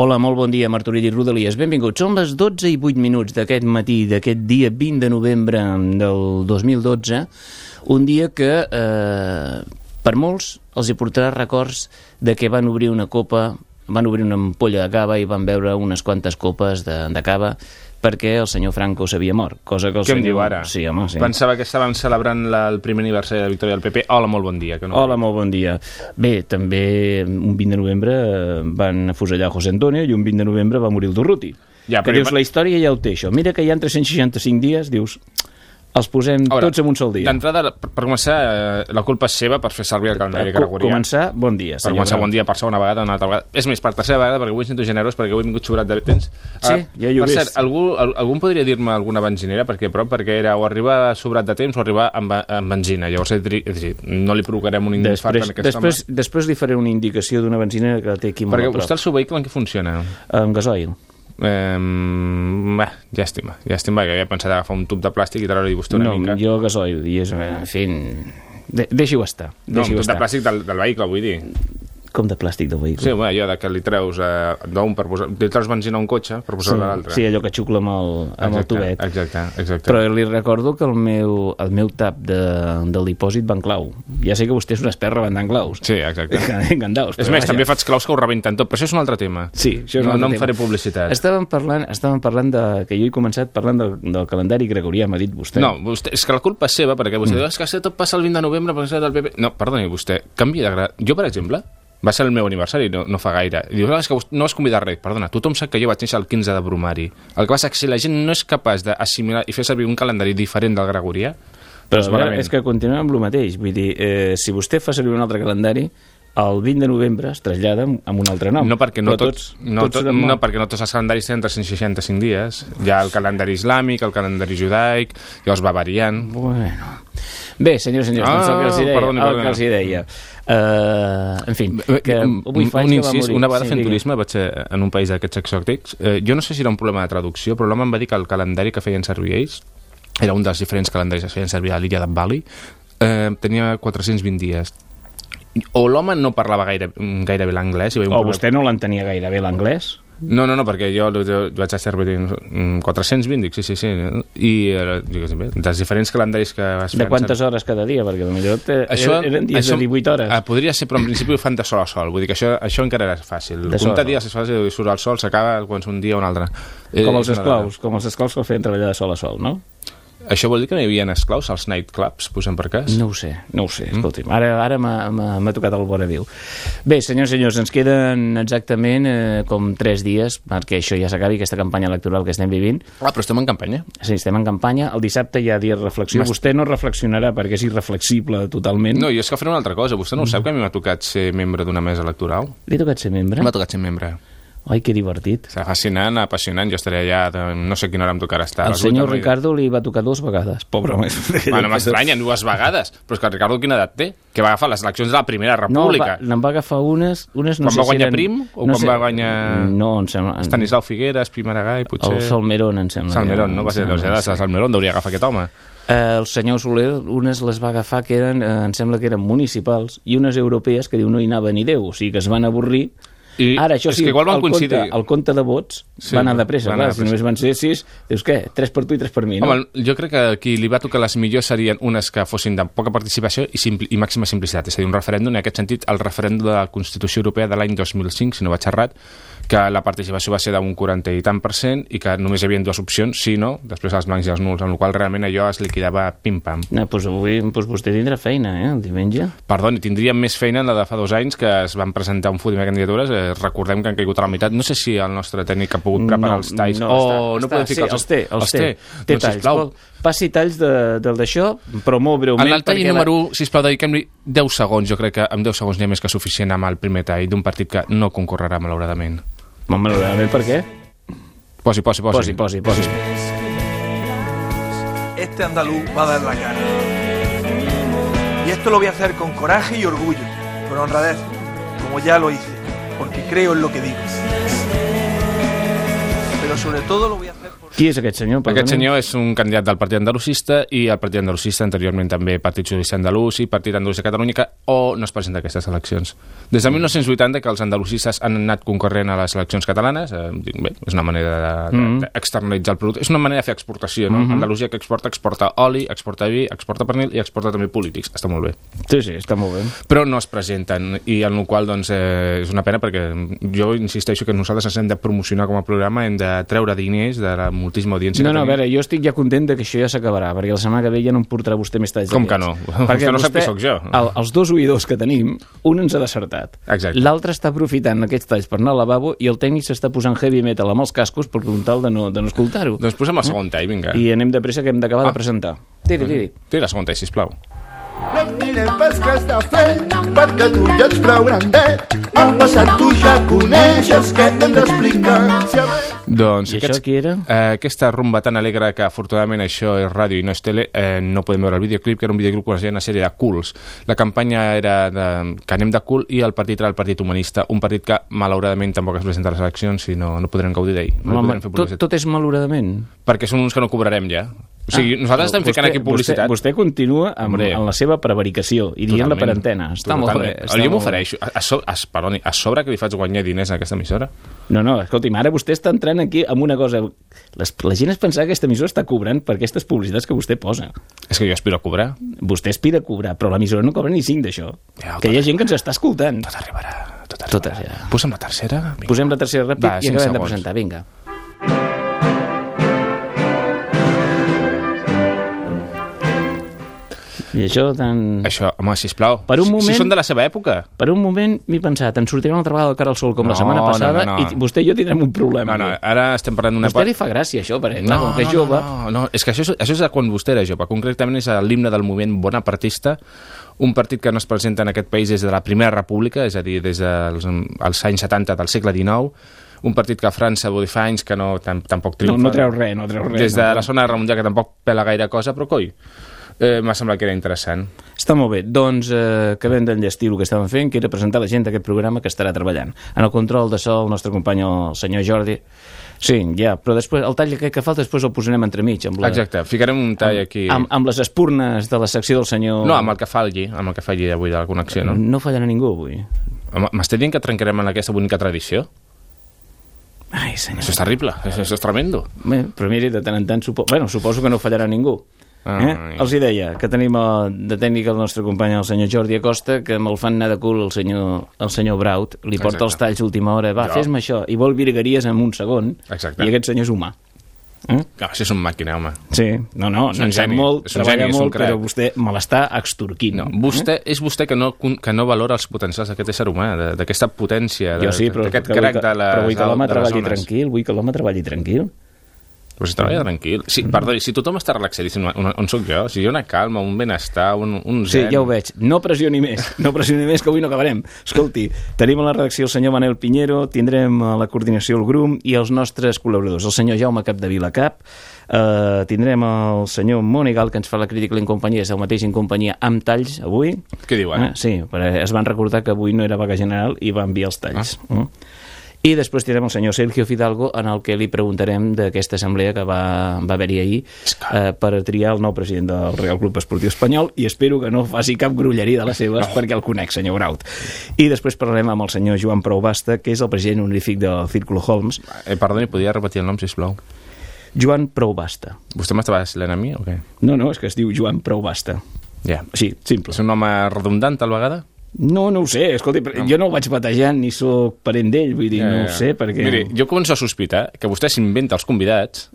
Hola, molt bon dia, Martorell i Rodalies. Benvinguts. Són les 12 i 8 minuts d'aquest matí, d'aquest dia 20 de novembre del 2012, un dia que eh, per molts els hi portarà records de que van obrir una copa, van obrir una ampolla de cava i van veure unes quantes copes de, de cava perquè el senyor Franco s'havia mort, cosa que el Què senyor... em diu ara? Sí, home, sí. Pensava que estaven celebrant la, el primer aniversari de la victòria del PP. Hola, molt bon dia. Que no Hola, molt bon dia. Bé, també un 20 de novembre eh, van afusellar José Antonio i un 20 de novembre va morir el Durruti. Ja, que dius, la història ja ho té, això. Mira que hi ha 365 dies, dius, els posem veure, tots en un sol dia. D'entrada, per, per començar, eh, la culpa és seva per fer servir el calendari gregorià. Començar, bon dia, Per començar, bon dia per segona vegada, una altra vegada. És més, per tercera vegada, perquè avui sento generós, perquè avui he vingut sobrat de temps. Sí, Ah, ja hi ho Per cert, algú, al- algú podria dir-me alguna benzinera? Perquè, però, perquè era o arribar sobrat de temps o arribar amb, amb benzina. Llavors, és dir, no li provocarem un infart Després, en després, després li faré una indicació d'una benzinera que la té aquí home. molt Perquè a prop. vostè el seu vehicle en què funciona? Amb gasoil. Eh, bé, llàstima, llàstima, que havia pensat agafar un tub de plàstic i treure-hi vostè una No, mica. jo gasoil, i és, en fi, de, deixi-ho estar. No, un tub de estar. plàstic del, del vehicle, vull dir. Com de plàstic del vehicle. Sí, bueno, allò de que li treus eh, d'un per posar... Li treus benzina a un cotxe per posar-la a l'altre. sí, allò que xucla amb el, amb el exacte, tubet. Exacte, exacte. Però li recordo que el meu, el meu tap de, del dipòsit va en clau. Ja sé que vostè és un expert rebendant claus. Sí, exacte. Engandaus. És més, també faig claus que ho rebenten tot, però això és un altre tema. Sí, això és un no, altre no em tema. faré publicitat. Estàvem parlant, estàvem parlant de, que jo he començat parlant del, del calendari gregorià, m'ha dit vostè. No, vostè, és que la culpa és seva, perquè vostè mm. diu "És que tot passa el 20 de novembre perquè del PP. No, perdoni, vostè, canvi de gra... Jo, per exemple, va ser el meu aniversari, no, no fa gaire. I dius, "Ah, és que no vas convidar res. Perdona, tothom sap que jo vaig néixer el 15 de bromari. El que passa és que si la gent no és capaç d'assimilar i fer servir un calendari diferent del gregorià, Però doncs veure, és que continuem amb el mateix. Vull dir, eh, si vostè fa servir un altre calendari, el 20 de novembre es trasllada amb un altre nom. No perquè no, Però tots, no, tots tot, no, perquè no tots els calendaris tenen 365 dies. Hi ha el calendari islàmic, el calendari judaic, llavors va variant. Bueno. Bé, senyors i senyors, Ah, doncs el que els hi deia. perdoni, el perdoni. que els hi deia. Uh, en fi, que avui fa un anys que va incís, una vegada Sí, fent digui. turisme vaig ser en un país d'aquests exòtics eh, jo no sé si era un problema de traducció però l'home em va dir que el calendari que feien servir ells era un dels diferents calendaris que feien servir a l'illa de Bali eh, tenia 420 dies o l'home no parlava gaire, gaire bé l'anglès O problema- vostè no l'entenia gaire bé l'anglès? no, no, no, perquè jo, jo, jo vaig estar servint mm, 420, dic, sí, sí, sí. I, eh, sé, bé, dels diferents calendaris que es De feien quantes hores cada dia? Perquè potser te, això, eren dies això, de 18 hores. Eh, podria ser, però en principi ho fan de sol a sol. Vull dir que això, això encara era fàcil. De sol a Comptar sol. dies és fàcil, surt el sol, s'acaba quan és un dia o un altre. Eh, com els és una esclaus, com els esclaus que el feien treballar de sol a sol, no? Això vol dir que no hi havia esclaus als nightclubs, posem per cas? No ho sé, no ho sé, escolti'm. Ara, ara m'ha- tocat el vora viu. Bé, senyors i senyors, ens queden exactament eh, com tres dies perquè això ja s'acabi, aquesta campanya electoral que estem vivint. Ah, però estem en campanya. Sí, estem en campanya. El dissabte hi ha dia de reflexió. Vostè no reflexionarà perquè és irreflexible totalment. No, jo és que faré una altra cosa. Vostè Mm. no ho sap que a mi m'ha tocat ser membre d'una mesa electoral? Li ha tocat ser membre? M'ha tocat ser membre. Ai, que divertit. Serà fascinant, apassionant. Jo estaré allà, no sé quina hora em tocarà estar. El les senyor matí. Ricardo li va tocar dues vegades. Pobre home. Bueno, m'estranya, dues vegades. Però és que el Ricardo quina edat té? Que va agafar les eleccions de la Primera No, República. n'en va agafar unes... unes no Quan sé va si guanyar eren, Prim o quan va guanyar No, em sembla... Estanislau Figueres, Pim Aragall, potser... El Salmerón, em sembla. Salmerón, no? Va ser doncs, sembla, de Salmerón, deuria agafar aquest home. Eh, el senyor Soler, unes les va agafar que eren, eh, em sembla que eren municipals, i unes europees que diu no hi anava ni Déu, o sigui que es van avorrir. I Ara, això és sí, que igual van el, compte, coincidir. el compte de vots Sí, va anar de pressa, clar, si només van ser sis, dius què? Tres per tu i tres per mi, no? Home, jo crec que qui li va tocar les millors serien unes que fossin de poca participació i, simpli, i màxima simplicitat. És a dir, un referèndum, en aquest sentit, el referèndum de la Constitució Europea de l'any 2005, si no vaig errat, que la participació va ser d'un 40 i tant per cent i que només hi havia dues opcions, sí no, després els blancs i els nuls, amb la qual realment allò es liquidava pim-pam. No, doncs avui doncs vostè tindrà feina, eh, el diumenge. Perdoni, tindríem més feina en la de fa dos anys que es van presentar un full de candidatures. Eh, recordem que han caigut a la meitat. No sé si el nostre tècnic ha pogut preparar els talls. No, o està, no està, podem ficar sí, els té, els, té. Té Doncs, talls. sisplau, Vol- Passi talls de, del d'això, però molt breument. En el tall perquè número 1, sisplau, dediquem-li 10 segons. Jo crec que amb 10 segons n'hi ha més que suficient amb el primer tall d'un partit que no concorrerà, malauradament. Home, malauradament, per què? Posi, posi, posi. Posi, posi, posi. Este andaluz va a dar la cara. Y esto lo voy a hacer con coraje y orgullo, con honradez, como ya lo hice, porque creo en lo que digo. Pero sobre todo lo voy a hacer. Qui és aquest senyor? Aquest Perdoni? senyor és un candidat del Partit Andalusista i el Partit Andalusista anteriorment també Partit Judicial Andalús i Partit Andalús de Catalunya que o no es presenta a aquestes eleccions. Des de 1980 que els andalusistes han anat concorrent a les eleccions catalanes, eh, bé, és una manera d'externalitzar de, de el producte, és una manera de fer exportació, no? Mm -hmm. Andalusia que exporta, exporta oli, exporta vi, exporta pernil i exporta també polítics. Està molt bé. Sí, sí, està molt bé. Però no es presenten i en el qual doncs, eh, és una pena perquè jo insisteixo que nosaltres ens hem de promocionar com a programa, hem de treure diners de la moltíssima audiència No, no, a veure, jo estic ja content de que això ja s'acabarà, perquè la setmana que ve ja no em portarà vostè més talls Com que no? Vostè no sap qui sóc jo. El, els dos oïdors que tenim, un ens ha desertat. Exacte. L'altre està aprofitant aquests talls per anar al lavabo i el tècnic s'està posant heavy metal amb els cascos per un tal de no, de no escoltar-ho. Doncs posem el segon tall, vinga. I anem de pressa que hem d'acabar Ah. de presentar. Tiri, tiri. Tira el segon tall, sisplau. No et mirem pas que està fent, perquè tu ja ets prou grandet. El passat tu ja coneixes, què t'hem d'explicar? Doncs I això qui era? Eh, aquesta rumba tan alegre que afortunadament això és ràdio i no és tele, eh, no podem veure el videoclip, que era un videoclip que feia una sèrie de culs. La campanya era de, que anem de cul i el partit era el Partit Humanista, un partit que malauradament tampoc es presenta a les eleccions i no, no podrem gaudir d'ell. No tot, tot és malauradament. Perquè són uns que no cobrarem ja. O sigui, Ah, nosaltres estem ficant vostè- aquí publicitat. Vostè, vostè continua amb, Hombre. amb la seva prevaricació i dient-la per Totalment. antena. Està molt bé. Està jo m'ofereixo. A, a, perdoni, a sobre que li faig guanyar diners a aquesta emissora? No, no, escolti'm, ara vostè està entrant aquí amb una cosa... Les, la gent es pensava que aquesta emissora està cobrant per aquestes publicitats que vostè posa. És que jo aspiro a cobrar. Vostè aspira a cobrar, però l'emissora no cobra ni cinc d'això. Ja, que hi ha gent que ens està escoltant. Tot arribarà. Tot arribarà. Totes, ja. Posa'm la tercera. Vinga. Posem la tercera ràpid Va, i acabem de segons. presentar. Vinga. I això tan... Això, home, sisplau. Per un moment- Si són de la seva època. Per un moment m'he pensat, ens sortirem una altra vegada al cara al sol com la No, setmana no, passada no, no. i vostè i jo tindrem un problema. No, no, ara estem parlant d'una vostè li fa gràcia això, perquè clar, com que és no, jove... No, no, és que això és, això és de quan vostè era jove. Concretament és l'himne del moviment bonapartista, un partit que no es presenta en aquest país des de la Primera República, és a dir, des dels els anys 70 del segle XIX, un partit que a França dir, fa anys que no, tam, tampoc No, triomfa. no treu res, no treu res. Des de no. la zona de Mundial, que tampoc pela gaire cosa, però coi, eh, m'ha semblat que era interessant. Està molt bé. Doncs eh, acabem d'enllestir el que estàvem fent, que era presentar la gent d'aquest programa que estarà treballant. En el control de so, el nostre company, el senyor Jordi. Sí, ja, però després el tall que, que falta després el posarem entremig. Amb la, Exacte, ficarem un tall aquí... Amb, amb les espurnes de la secció del senyor... No, amb el que falli, amb el que falli avui de la connexió, no? No fallarà ningú avui. M'està dient que trencarem en aquesta bonica tradició? Ai, senyor. Això és terrible, això és tremendo. Bé, però miri, de tant en tant... Supo... Bueno, suposo que no fallarà ningú. Eh? Ai. Els hi deia que tenim el, de tècnic el nostre company, el senyor Jordi Acosta, que me'l fan anar de cul el senyor, el senyor Braut, li porta Exacte. els talls última hora, va, fes-me això, i vol virgueries en un segon, Exacte. i aquest senyor és humà. Eh? No, això és un màquina, home. Sí, no, no, És no en sap molt, és un treballa geni, molt, però vostè me l'està extorquint. No, vostè, és vostè que no, que no valora els potencials d'aquest ésser humà, d'aquesta potència, Jo sí, però, d'aquest que, de les, però vull que l'home treballi tranquil, vull que l'home treballi tranquil. Però si treballa tranquil. Sí, perdó, si tothom està relaxadíssim, on, on sóc jo? Si hi ha una calma, un benestar, un, un Sí, zen... ja ho veig. No pressioni més, no pressioni més, que avui no acabarem. Escolti, tenim a la redacció el senyor Manel Pinheiro, tindrem a la coordinació el GRUM i els nostres col·laboradors, el senyor Jaume Capdevila Cap, eh, tindrem el senyor Monigal, que ens fa la crítica a l'Incompanyia, és el mateix Incompanyia amb talls, avui. Què diuen? Eh, sí, però es van recordar que avui no era vaga general i va enviar els talls. Ah. I després tindrem el senyor Sergio Fidalgo en el que li preguntarem d'aquesta assemblea que va, va haver-hi ahir eh, per triar el nou president del Real Club Esportiu Espanyol i espero que no faci cap grulleria de les seves no. perquè el conec, senyor Braut. I després parlarem amb el senyor Joan Proubasta, que és el president honorífic del Círculo Holmes. Eh, perdoni, podria repetir el nom, sisplau? Joan Proubasta. Vostè m'estava vacilant a mi o què? No, no, és que es diu Joan Proubasta. Ja. Sí, simple. És un home redundant, tal vegada? No, no ho sé, escolti, no. jo no el vaig batejant ni sóc parent d'ell, vull dir, Ja, no ja. ho sé, perquè... Miri, jo començo a sospitar que vostè s'inventa els convidats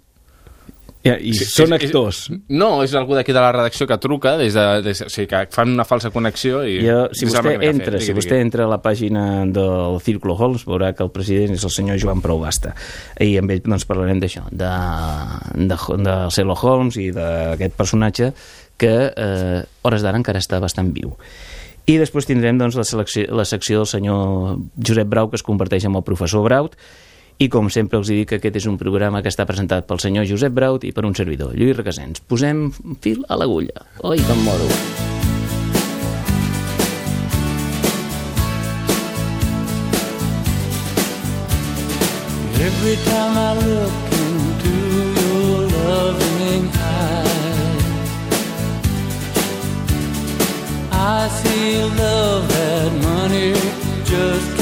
Ja, I Sí, són és- és- actors. No, és algú d'aquí de la redacció que truca des de, des, o sigui, que fan una falsa connexió i... Jo, si vostè entra, Digui, si digui. vostè entra a la pàgina del Círculo Halls, veurà que el president és el senyor Joan Proubasta. I amb ell doncs, parlarem d'això, de, de, de Celo Holmes i d'aquest personatge que eh, hores d'ara encara està bastant viu. I després tindrem doncs, la, selecció, la secció del senyor Josep Brau, que es converteix en el professor Braut, i com sempre els dic que aquest és un programa que està presentat pel senyor Josep Braut i per un servidor, Lluís Requesens. Posem fil a l'agulla. Oi, com moro. Every time I look I see love that money just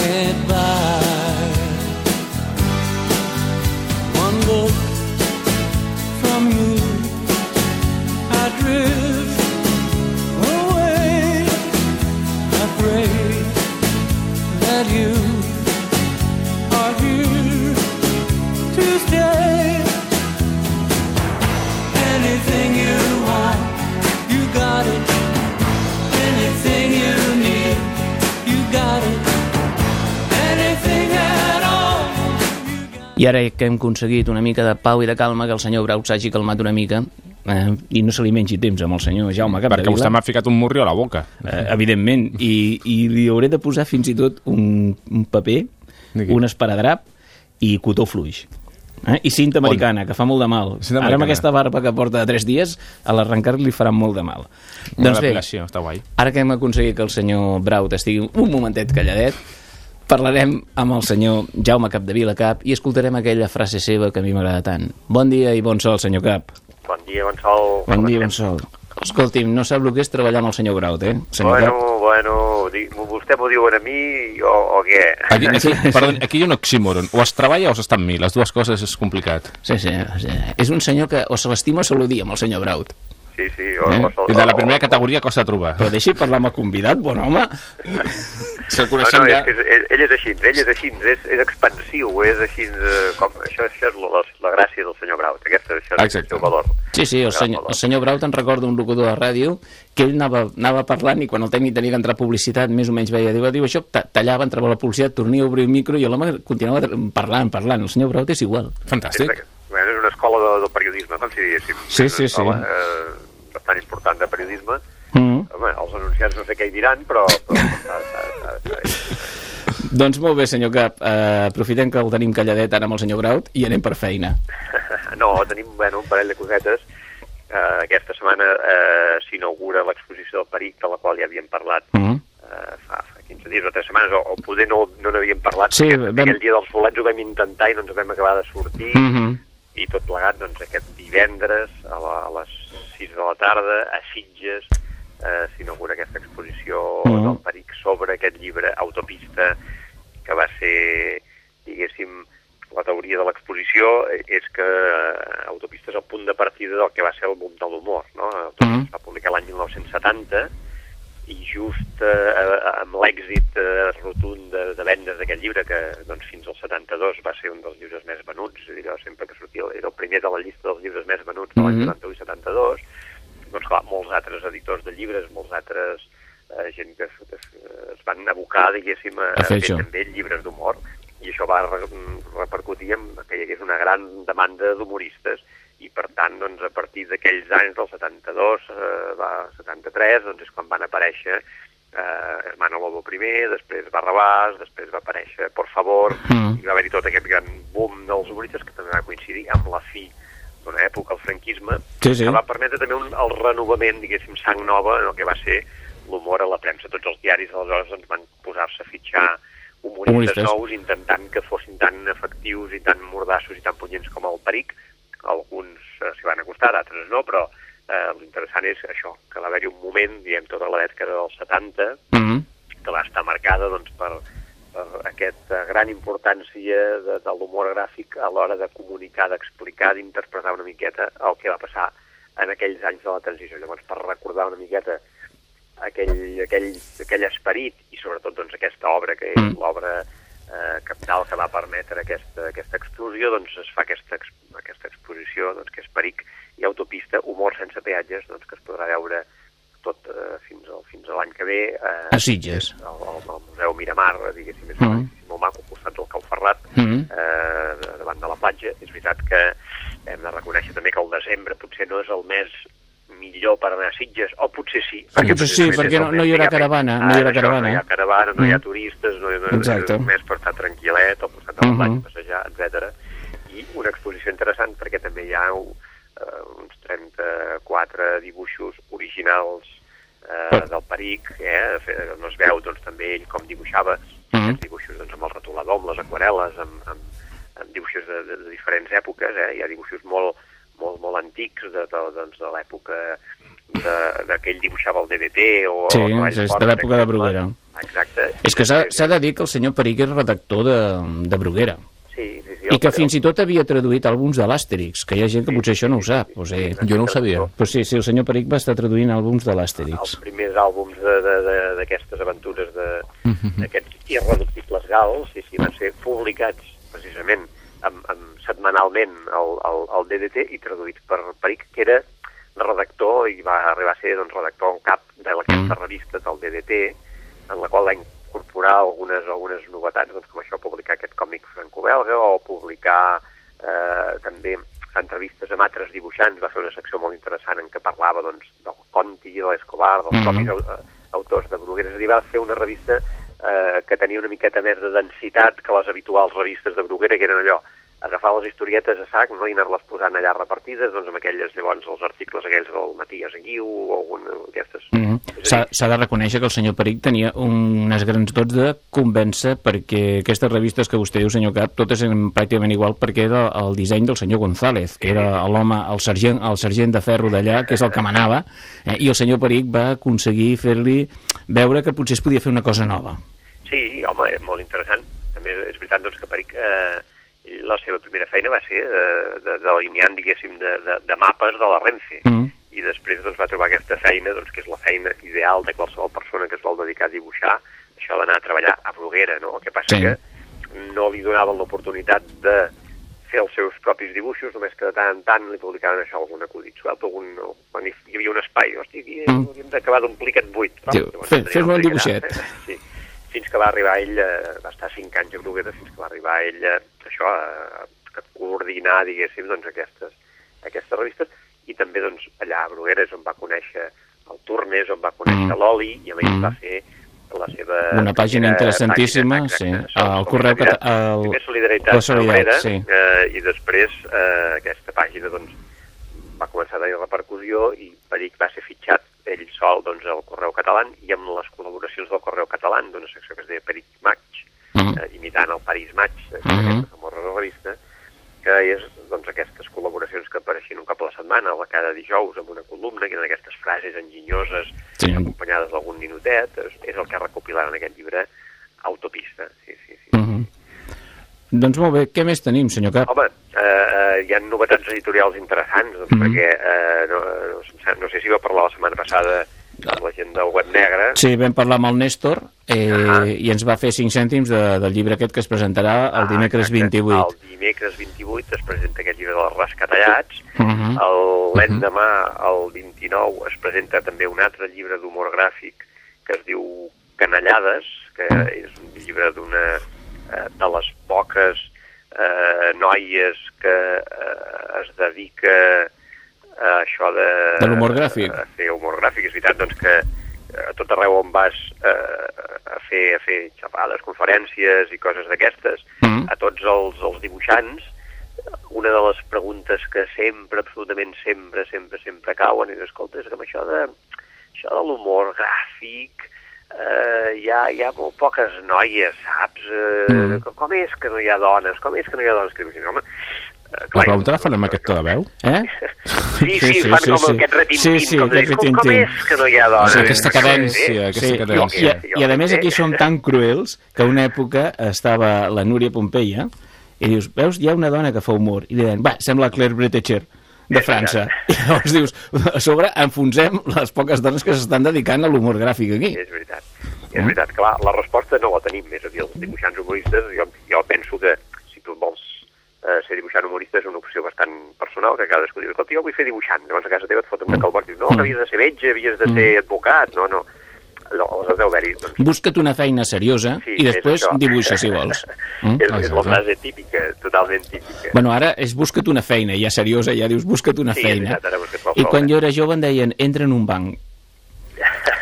I ara que hem aconseguit una mica de pau i de calma, que el senyor Brau s'hagi calmat una mica, eh, i no se li mengi temps amb el senyor Jaume Perquè vostè Capdevila, m'ha ficat un murri a la boca. eh, evidentment, i, i li hauré de posar fins i tot un, un paper, Digui. un esparadrap i cotó fluix. Eh? I cinta americana, que fa molt de mal. Ara amb aquesta barba que porta de 3 dies, a l'arrencar li farà molt de mal. Una Doncs bé, està guai. Ara que hem aconseguit que el senyor Braut estigui un momentet calladet, parlarem amb el senyor Jaume Capdevila Cap i escoltarem aquella frase seva que a mi m'agrada tant. Bon dia i bon sol, senyor Cap. Bon dia, bon sol. Bon dia bon sol. Escolti'm, no sap el que és treballar amb el senyor Braut, eh? Senyor Bueno, Cap. bueno, vostè m'ho diuen a mi o, o què? Aquí, aquí, perdó, aquí hi ha un oxímoron. O es treballa o s'està amb mi. Les dues coses és complicat. Sí, sí, sí. És un senyor que o se l'estima o se l'odia amb el senyor Braut. Sí, sí. O, Eh? o, o, I de la primera categoria costa trobar. Però deixi parlar amb el convidat, bon home. Se'l No, coneixem no, ja... és, que és, ell és així, ell és així, és, és expansiu, és així, eh, com, això, això és la, la gràcia del senyor Braut, aquesta, això és el Exacte. seu valor. Sí, sí, el senyor, el senyor Braut en recorda un locutor de ràdio que ell anava, anava parlant i quan el tècnic tenia d'entrar publicitat més o menys veia, diu, diu això, ta- tallava, entrava la publicitat, tornia a obrir el micro i l'home continuava parlant, parlant. El senyor Braut és igual. Fantàstic. És, una escola de, de periodisme, com si diguéssim. Sí, sí, sí. escola, Eh, bastant important de periodisme. Mm. Home, els anunciants no sé què hi diran, però... però està, està, està, està, Doncs molt bé, senyor Cap. Uh, aprofitem que el tenim calladet ara amb el senyor Braut i anem per feina. No, tenim bueno, un parell de cosetes. Uh, aquesta setmana uh, s'inaugura l'exposició del Peric, de la qual ja havíem parlat Mm. uh, fa, fa 15 dies o 3 setmanes, o, o poder no, no n'havíem parlat, Sí, perquè vam- aquell dia dels bolets ho vam intentar i no ens vam acabar de sortir, Mm -hmm. i tot plegat, doncs, aquest divendres a, la, a les 6 de la tarda, a Sitges, uh, s'inaugura aquesta exposició Mhm. del Peric sobre aquest llibre Autopista, que va ser, diguéssim, la teoria de l'exposició és que eh, Autopista és el punt de partida del que va ser el boom de l'humor. No? Autopista Mhm. es va publicar l'any 1970 i just eh, amb l'èxit eh, rotund de, de vendes d'aquest llibre, que doncs, fins al 72 va ser un dels llibres més venuts, és a dir, sempre que sortia, era el primer de la llista dels llibres més venuts de l'any. 71 i 72, doncs clar, molts altres editors de llibres, molts altres eh, gent que, es- que es, van abocar, diguéssim, a, A fer a això. també llibres d'humor, i això va re repercutir en que hi hagués una gran demanda d'humoristes, i per tant, doncs, a partir d'aquells anys, del 72, eh, va, 73, doncs és quan van aparèixer eh, Hermano Lobo primer, després Barrabàs, després va aparèixer Por Favor, Mm. i va haver-hi tot aquest gran boom dels humoristes que també va coincidir amb la fi d'una època, el franquisme, Sí, sí. que va permetre també un, el renovament, diguéssim, sang nova en el que va ser l'humor a la premsa. Tots els diaris aleshores doncs, van posar-se a fitxar humoristes, Humoristes. nous intentant que fossin tan efectius i tan mordassos i tan punyents com el Peric. Alguns eh, s'hi van acostar, d'altres no, però eh, l'interessant és això, que va haver-hi un moment, diguem, tota la dècada dels 70, Mm -hmm. que va estar marcada doncs, per aquesta gran importància de, de l'humor gràfic a l'hora de comunicar, d'explicar, d'interpretar una miqueta el que va passar en aquells anys de la transició. Llavors, per recordar una miqueta aquell, aquell, aquell esperit i sobretot doncs, aquesta obra que és Mm. l'obra eh, capital que va permetre aquesta, aquesta explosió, doncs es fa aquesta, aquesta exposició doncs, que és Peric i Autopista, humor sense peatges, doncs, que es podrà veure tot eh, fins, al, fins a l'any que ve eh, A Sitges. al, al, al Museu Miramar, diguéssim, és Mm. edifici molt maco, al costat del Cau Ferrat, Mm. eh, davant de la platja. És veritat que hem de reconèixer també que el desembre potser no és el mes millor per anar a Sitges, o potser sí. Potser sí, perquè no- no hi haurà ha- caravana, no hi Ah, haurà això, caravana. No hi ha caravana, no hi ha Mm. turistes, no, no, Exacte. és un mes per estar tranquil·let, al costat de la platja, Mhm. passejar, etc. I una exposició interessant perquè també hi ha uh, uns 34 dibuixos originals eh, del Peric, eh? On es veu doncs, també ell com dibuixava Mhm. aquests dibuixos doncs, amb el retolador, amb les aquarel·les, amb, amb, amb dibuixos de, de, de diferents èpoques, eh? hi ha dibuixos molt, molt, molt antics de, de, doncs, de l'època de, de que ell dibuixava el DDT o... Sí, o és de Fort, per l'època de. Bruguera. Exacte. És que s'ha de dir que el senyor Peric és redactor de, de Bruguera. Sí, sí, sí. I que fins i tot havia traduït àlbums de l'Àsterix, que hi ha gent que potser això no ho sap. O sigui, Jo no ho sabia. Pues sí, sí, el senyor Peric va estar traduint àlbums de els l'Àsterix. primers àlbums de- de- de- d'aquestes aventures de- d'aquests irreductibles gals, sí, sí, van ser publicats precisament amb, amb, setmanalment al, al, al DDT i traduïts per Peric, que era redactor i va arribar a ser doncs, redactor en cap d'aquesta revista del DDT, en la qual va incorporar algunes, algunes novetats, doncs, com això, publicar aquest còmic franco-belga o publicar eh, també entrevistes amb altres dibuixants, va fer una secció molt interessant en què parlava doncs, del Conti, de l'Escobar, dels Mhm. còmics au- eh, autors de Bruguera. És a dir, va fer una revista eh, que tenia una miqueta més de densitat que les habituals revistes de Bruguera, que eren allò, agafar les historietes a sac no, i anar-les posant allà repartides, doncs amb aquelles, llavors, els articles aquells del Matías Aguiu o alguna d'aquestes... És a S'ha de reconèixer que el senyor Peric tenia unes grans dots de convèncer perquè aquestes revistes que vostè diu, senyor Cap, totes eren pràcticament igual perquè era el disseny del senyor González, que era l'home, el sergent, el sergent de ferro d'allà, que és el que manava, eh, i el senyor Peric va aconseguir fer-li veure que potser es podia fer una cosa nova. Sí, home, és molt interessant. També és veritat doncs, que Peric, eh, la seva primera feina va ser eh, de, delineant, diguéssim, de, de, de mapes de la Renfe. Mhm. I després doncs, va trobar aquesta feina, doncs, que és la feina ideal de qualsevol persona que es vol dedicar a dibuixar, això d'anar a treballar a Bruguera, no? El que passa Sí. que no li donaven l'oportunitat de fer els seus propis dibuixos, només que de tant en tant li publicaven això, algun acudit suelt, algun, quan hi, havia un espai, hosti, aquí Mm. hauríem d'acabar d'omplir aquest buit. Diu, Llavors "Fe- tenia fes-me un dibuixet." de- Sí, fins que va arribar ell, eh, va estar cinc anys a Bruguera, fins que va arribar ell, eh, això, a, a coordinar, diguéssim, doncs, aquestes, aquestes revistes, i també, doncs, allà a Bruguera és on va conèixer el Turnes, on va conèixer Mm. l'Oli, i amb ell Mm. va fer la seva... Una pàgina interessantíssima, pàgina, sí, això, correu solidaritat- cata- al- primer Solidaritat, la Solidaritat, sí. eh, i després eh, aquesta pàgina, doncs, va començar a tenir repercussió i Peric va ser fitxat ell sol doncs, al Correu Català i amb les col·laboracions del Correu Català d'una secció que es deia Peric Match, Mhm. eh, imitant el París Match, eh, és Mhm. aquesta famosa revista, que és doncs, aquestes col·laboracions que apareixien un cop a la setmana, o cada dijous, amb una columna, que eren aquestes frases enginyoses, Sí. acompanyades d'algun minutet, és, és el que recopilaran en aquest llibre Autopista. Sí, sí, sí. Mhm. Doncs molt bé, què més tenim, senyor Cap? Home, eh, eh, hi ha novetats editorials interessants, doncs, Mhm. perquè eh, no, no, no sé si va parlar la setmana passada amb la gent del Web Negre. Sí, vam parlar amb el Néstor eh, Ah. i ens va fer 5 cèntims de, del llibre aquest que es presentarà el Ah, dimecres exacte. 28. El dimecres 28 es presenta aquest llibre dels rescatallats. Mhm. El L'endemà, el 29, es presenta també un altre llibre d'humor gràfic que es diu Canallades, que és un llibre d'una eh, de les poques eh, noies que eh, es dedica a això de... De l'humor gràfic. A fer humor gràfic. És veritat doncs, que eh, a tot arreu on vas eh, a, fer, a fer xerrades, conferències i coses d'aquestes, Mhm. a tots els, els dibuixants, una de les preguntes que sempre, absolutament sempre, sempre, sempre cauen és, escolta, és que amb això de, això de l'humor gràfic eh, hi, ha, hi ha molt poques noies, saps? Eh, Mm. com, com és que no hi ha dones? Com és que no hi ha dones que dibuixin? Home, eh, La clar, pregunta la fan amb aquest to de veu? Eh? Sí, sí, fan com aquest retintín, Sí, sí, com, aquest com, com és que no hi ha dones? Sí, aquesta Com és, cadència, eh? aquesta Sí, cadència. i, i, i a més aquí som tan cruels que una època estava la Núria Pompeia i dius, veus, hi ha una dona que fa humor i li deien, va, sembla Claire Bretecher de França. I llavors dius, a sobre enfonsem les poques dones que s'estan dedicant a l'humor gràfic aquí. És veritat. És veritat, clar, la resposta no la tenim, és a dir, els dibuixants humoristes, jo, jo penso que si tu vols eh, ser dibuixant humorista és una opció bastant personal, que cadascú diu, escolta, jo vull fer dibuixant, llavors a casa teva et foten de calbot, dius, no, que havies de ser metge, havies de ser advocat, no, no. Aleshores deu haver-hi, doncs, Busca't una feina seriosa Sí, i després dibuixa, si vols. Mm? és, és la Exacte. frase típica, totalment típica. Bueno, ara és busca't una feina, ja seriosa, ja dius busca't una Sí, feina. busca't qualsevol I quan jo era jove em deien, entra en un banc.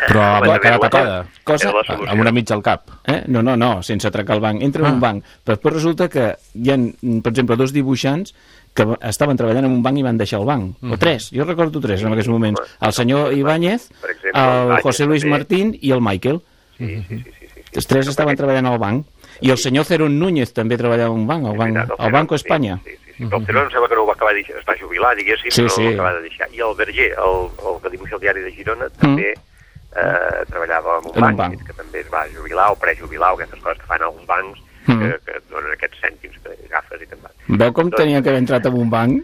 Però amb la cara tapada. Cosa-. Amb una mitja al cap. Eh? No, no, no, sense atracar el banc. Entra en Ah. un banc. Però després resulta que hi ha, per exemple, dos dibuixants que estaven treballant en un banc i van deixar el banc. O tres, jo recordo tres en aquests moments. El senyor Ibáñez, el José Luis. Martín i el Michael. Sí, sí, sí, sí, sí. Els tres estaven treballant al banc. I el senyor Cerón Núñez també treballava en un banc, al, banc, al Banco Espanya. Sí, sí, sí, el Cerón em sembla que no ho va acabar de deixar, jubilar, diguéssim, Sí, no sí. ho va de deixar. I el Berger, el, el que dibuixa el diari de Girona, també eh, treballava en un En un banc, banc. que també es va jubilar o prejubilar, o aquestes coses que fan alguns bancs, Mm. que, que et donen aquests cèntims que agafes i te'n vas. Veu com tenia que haver entrat en un banc?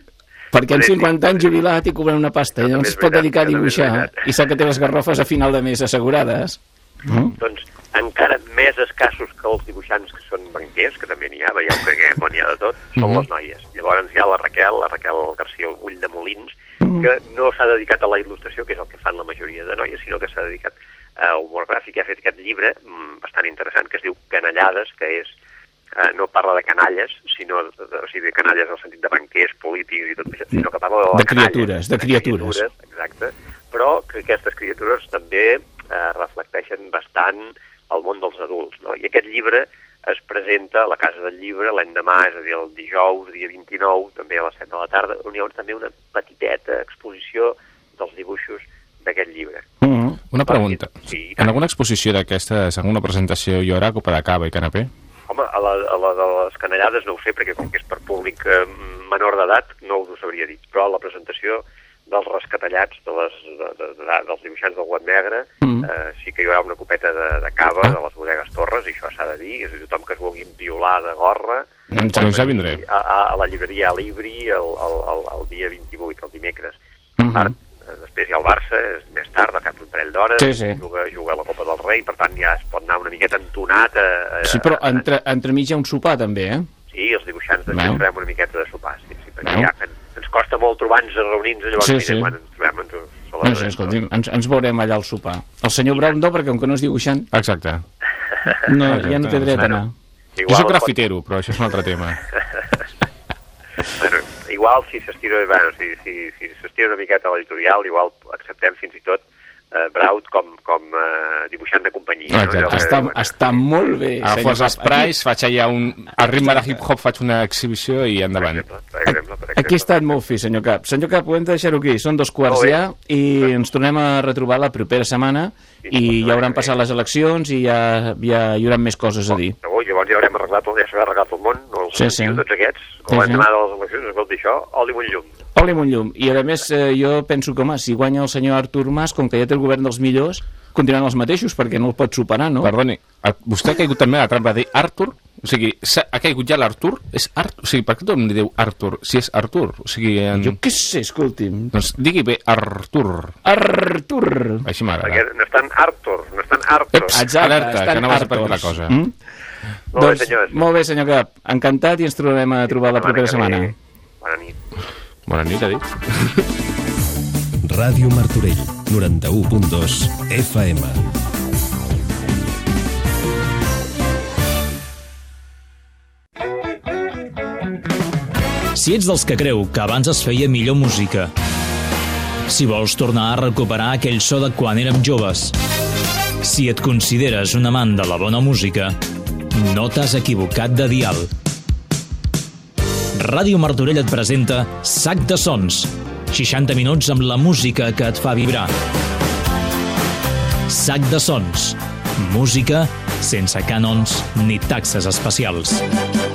Perquè en Sí, sí. 50 anys jubilat i cobrant una pasta, i és es pot dedicar a dibuixar i sap que té les garrofes a final de mes assegurades. Mm? Doncs encara més escassos que els dibuixants que són banquers, que també n'hi ha, veieu que aquí n'hi ha de tot, són Mhm. les noies. Llavors hi ha la Raquel, la Raquel García Ull de Molins, Mhm. que no s'ha dedicat a la il·lustració, que és el que fan la majoria de noies, sinó que s'ha dedicat a humor gràfic i ha fet aquest llibre mm, bastant interessant que es diu Canallades, que és eh, no parla de canalles, sinó de, de, o sigui, de canalles en el sentit de banquers, polítics i tot això, sinó que parla de, De la canalla, criatures, de criatures. Exacte, però que aquestes criatures també eh, reflecteixen bastant el món dels adults, no? I aquest llibre es presenta a la Casa del Llibre l'endemà, és a dir, el dijous, dia 29, també a les 7 de la tarda, on hi ha també una petiteta exposició dels dibuixos d'aquest llibre. Mm. Una pregunta. Sí, En alguna exposició d'aquestes, alguna presentació hi haurà copa de cava i canapé? Home, a la, a la de les canallades no ho sé, perquè com que és per públic eh, menor d'edat, no us ho sabria dir. Però la presentació dels rescatallats, de les, de, de, de, dels dibuixants del Guat Negre, Mm. eh, sí que hi haurà una copeta de, de cava de les bodegues Torres, i això s'ha de dir, és a dir, tothom que es vulgui violar de gorra, Doncs Doncs ja vindré. a, a, a la llibreria Libri el, el, el, el dia 28, el dimecres. Mhm. Part, eh, després hi ha el Barça, és més tard, al cap d'un parell d'hores, Sí, sí. juga, juga a la Copa del Rei, per tant ja es pot anar una miqueta entonat a, a, Sí, però a, entre, entremig hi ha un sopar, també, eh? Sí, els dibuixants Veu? després farem una miqueta de sopar, sí, sí, perquè Veu? ja ens, ens costa molt trobar-nos a reunir-nos, llavors Sí, sí. quan ens trobem ens No sé, escolti'm, ens, ens veurem allà al sopar. El senyor Brown no, perquè com que no és dibuixant, Exacte. no, ja no té dret a anar. Jo Igual, soc grafitero, però això és un altre tema. Bueno, igual si s'estira bueno, si, si, si una miqueta l'editorial, igual acceptem fins i tot eh, Braut com, com eh, dibuixant de companyia. Allò que Està, diuen, està molt bé, Agafo els senyor. sprays, faig allà un... Al ritme de hip-hop faig una exhibició i per endavant. exemple, per exemple, per exemple. Aquí ha estat molt fi, senyor Cap. Senyor Cap, de deixar-ho aquí. Són dos quarts ja i ens tornem a retrobar la propera setmana i ja hauran passat les eleccions i ja, ja hi haurà més coses a dir. Segur, llavors ja haurem arreglat, el- ja s'haurà arreglat el món, no? els Sí, sí. tots aquests, Sí, com sí. l'endemà de les eleccions, escolta això, oli un llum. Oli un llum. I a més, eh, jo penso que, home, si guanya el senyor Artur Mas, com que ja té el govern dels millors, continuaran els mateixos, perquè no el pot superar, no? Perdoni, a- vostè ha caigut també a la trampa de dir Artur? O sigui, s'ha- ha caigut ja l'Artur? És Artur? O sigui, per què tothom li diu Artur? Si és Artur. O sigui, en... Jo què sé, escolti'm. doncs digui bé Artur. Artur! Així Perquè m'agrada. no estan Artur, no estan Artur. Eps. alerta, estan que no vagi per Arturs. la cosa. Mm? Molt bé, doncs, senyors. molt bé, senyor Cap. Encantat i ens tornarem a trobar la propera setmana. Bona nit. Bona nit, ha dit. Ràdio Martorell, 91.2 FM. Si ets dels que creu que abans es feia millor música, si vols tornar a recuperar aquell so de quan érem joves, si et consideres un amant de la bona música, no t'has equivocat de dial. Ràdio Martorell et presenta Sac de Sons, 60 minuts amb la música que et fa vibrar. Sac de Sons, música sense cànons ni taxes especials. I've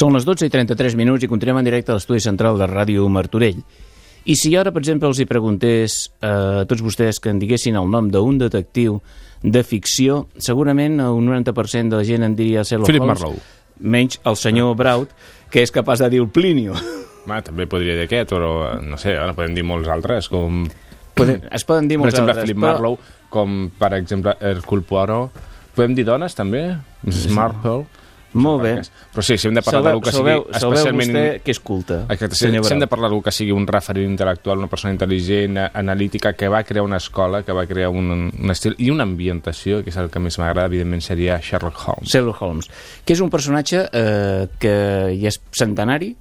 Són les 12 i 33 minuts i continuem en directe a l'estudi central de Ràdio Martorell. I si ara, per exemple, els hi preguntés eh, a tots vostès que en diguessin el nom d'un detectiu de ficció, segurament un 90% de la gent en diria Sherlock Philip Holmes, Marlowe. menys el senyor Braut, que és capaç de dir el Plinio. Ma, també podria dir aquest, però eh, no sé, ara podem dir molts altres, com... Poden, es poden dir Per molts exemple, altres, Philip però- Marlowe, com per exemple Hercule Poirot. Podem dir dones, també? Mrs. Marple. Molt bé. Però sí, si hem de parlar d'algú que sigui especialment... vostè que és culte, Exacte, si, si hem de parlar d'algú que sigui un referent intel·lectual, una persona intel·ligent, analítica, que va crear una escola, que va crear un, un estil i una ambientació, que és el que més m'agrada, evidentment, seria Sherlock Holmes. Sherlock Holmes, que és un personatge eh, que ja és centenari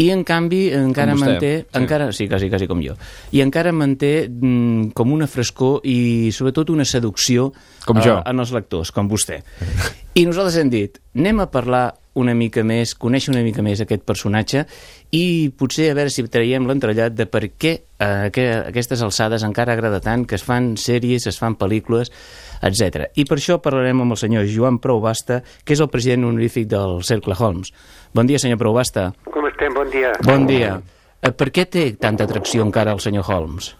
i en canvi encara manté sí. encara, sí, quasi, quasi com jo i encara manté mm, com una frescor i sobretot una seducció Com jo. en els lectors, com vostè i nosaltres hem dit, anem a parlar una mica més, conèixer una mica més aquest personatge i potser a veure si traiem l'entrellat de per què eh, que aquestes alçades encara agrada tant que es fan sèries, es fan pel·lícules, etc. I per això parlarem amb el senyor Joan Proubasta, que és el president honorífic del Cercle Holmes. Bon dia, senyor Proubasta. Com dia. Bon dia. Eh, Per què té tanta atracció encara el senyor Holmes?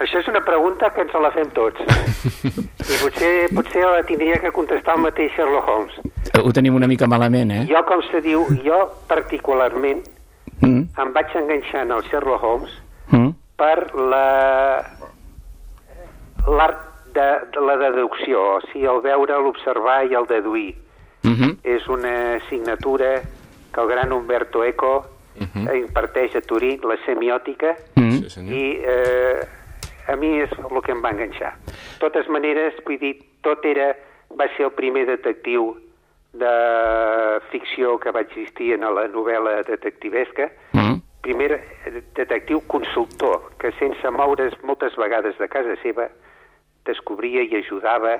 Això és una pregunta que ens la fem tots. I potser, potser la tindria que contestar el mateix Sherlock Holmes. Eh, Ho tenim una mica malament, eh? Jo, com se diu, jo particularment Mm? em vaig enganxar en el Sherlock Holmes Mm? per la l'art de, de la deducció, o sigui, el veure, l'observar i el deduir. Mhm. És una assignatura que el gran Umberto Eco Mhm. imparteix a Turí, la semiòtica, Mm? Sí, senyor. i eh, a mi és el que em va enganxar. De totes maneres, vull dir, tot era, va ser el primer detectiu de ficció que va existir en la novel·la detectivesca, Mm? primer eh, detectiu consultor, que sense moure's moltes vegades de casa seva, descobria i ajudava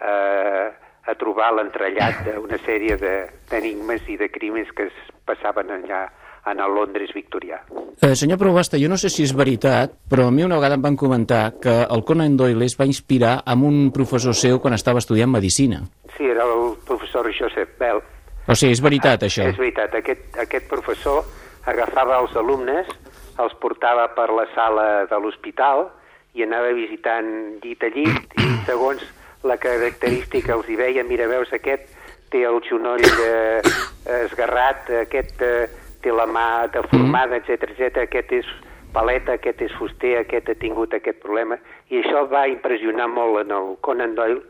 eh, a trobar l'entrellat d'una sèrie de- d'enigmes i de crímens que es passaven allà en el Londres victorià. Eh, senyor Proubasta, jo no sé si és veritat, però a mi una vegada em van comentar que el Conan Doyle es va inspirar amb un professor seu quan estava estudiant Medicina. Sí, era el professor Joseph Bell. O sigui, és veritat, això? És veritat, aquest, aquest professor agafava els alumnes, els portava per la sala de l'hospital i anava visitant llit a llit i segons la característica els hi veia, mira, veus, aquest té el genoll eh, esgarrat, aquest eh, té la mà deformada, etc etc. aquest és paleta, aquest és fuster, aquest ha tingut aquest problema, i això va impressionar molt en el Conan Doyle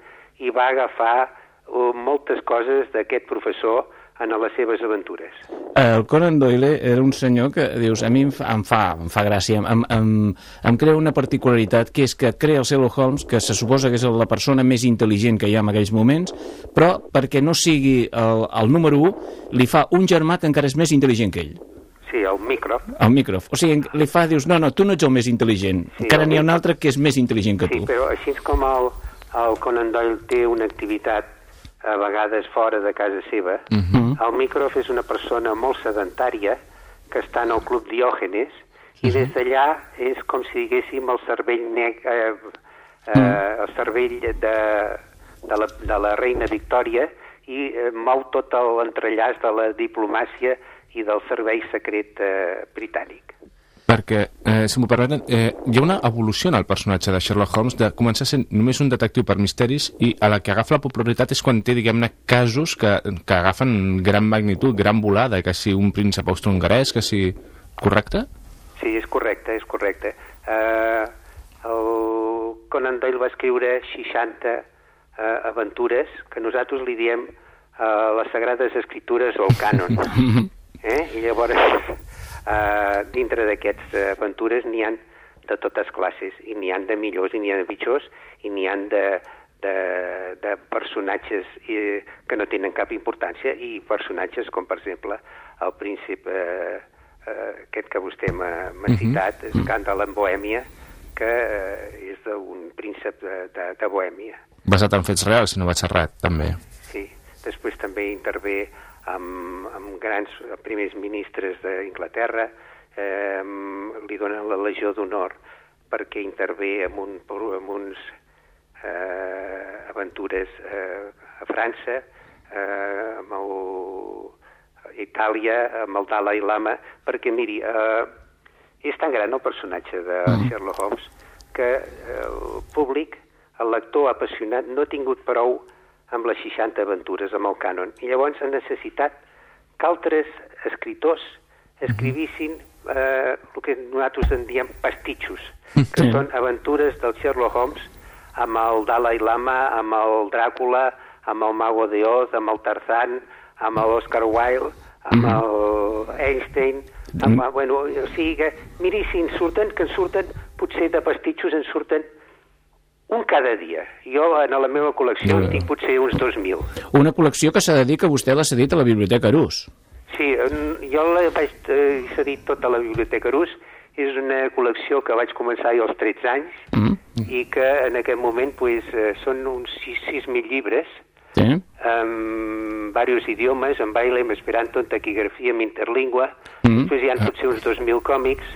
i va agafar eh, moltes coses d'aquest professor en les seves aventures. Eh, El Conan Doyle era un senyor que, dius, a mi em fa, em fa, em fa gràcia, em, em, em crea una particularitat, que és que crea el Sherlock Holmes, que se suposa que és la persona més intel·ligent que hi ha en aquells moments, però perquè no sigui el, el número 1, li fa un germà que encara és més intel·ligent que ell. Sí, el micro. El microf. O sigui, li fa, dius, no, no, tu no ets el més intel·ligent. Sí, encara n'hi ha un altre que és més intel·ligent que Sí, tu. però així com el, el Conan Doyle té una activitat a vegades fora de casa seva, Mhm. el Microf és una persona molt sedentària que està en el club Diògenes i des d'allà és com si diguéssim el cervell neg eh, eh, Mhm. el cervell de, de, la, de la reina Victòria i eh, mou tot l'entrellàs de la diplomàcia i del servei secret eh, britànic. Perquè, eh, si m'ho permeten, eh, hi ha una evolució en el personatge de Sherlock Holmes de començar sent només un detectiu per misteris i a la que agafa la popularitat és quan té, diguem-ne, casos que, que agafen gran magnitud, gran volada, que si un príncep austro-hongarès, que si... Correcte? Sí, és correcte, és correcte. Uh, el Conan Doyle va escriure 60 uh, aventures que nosaltres li diem uh, les Sagrades Escritures o el cànon. eh? I llavors, uh, dintre d'aquests uh, aventures n'hi han de totes classes, i n'hi han de millors i n'hi ha de pitjors, i n'hi han de, de, de personatges eh, que no tenen cap importància i personatges com, per exemple, el príncep eh, eh, aquest que vostè m'ha m'ha citat, Escàndal en Bohèmia, que eh, és d'un príncep de, de, de Bohèmia. Basat en fets reals, si no vaig errat, també. Sí. Després també intervé amb, amb grans primers ministres d'Inglaterra, eh, li donen la Legió d'Honor perquè intervé amb, un, amb uns eh, aventures eh, a França, eh, amb el, Itàlia, amb el Dalai Lama, perquè, miri, eh, és tan gran el personatge de Sherlock Holmes que eh, el públic, el lector apassionat, no ha tingut prou amb les 60 aventures, amb el cànon. I llavors ha necessitat que altres escriptors escrivissin eh, el que nosaltres en diem pastitxos, que Sí. són aventures del Sherlock Holmes amb el Dalai Lama, amb el Dràcula, amb el Mago de Oz, amb el Tarzan, amb l'Oscar Wilde, amb el Einstein, amb, bueno, o sigui que, miri, si en surten, que en surten, potser de pastitxos en surten un cada dia. Jo, en la meva col·lecció, en tinc potser uns 2.000. Una col·lecció que s'ha de dir que vostè l'ha cedit a la Biblioteca Arús. Sí, jo la vaig eh, cedir tota la Biblioteca Arús. És una col·lecció que vaig començar jo als 13 anys Mm. i que en aquest moment pues, eh, són uns 6.000 llibres Sí? en diversos idiomes, en baile, en esperanto, en taquigrafia, en interlingua. Mm. Després hi ha potser uns 2.000 còmics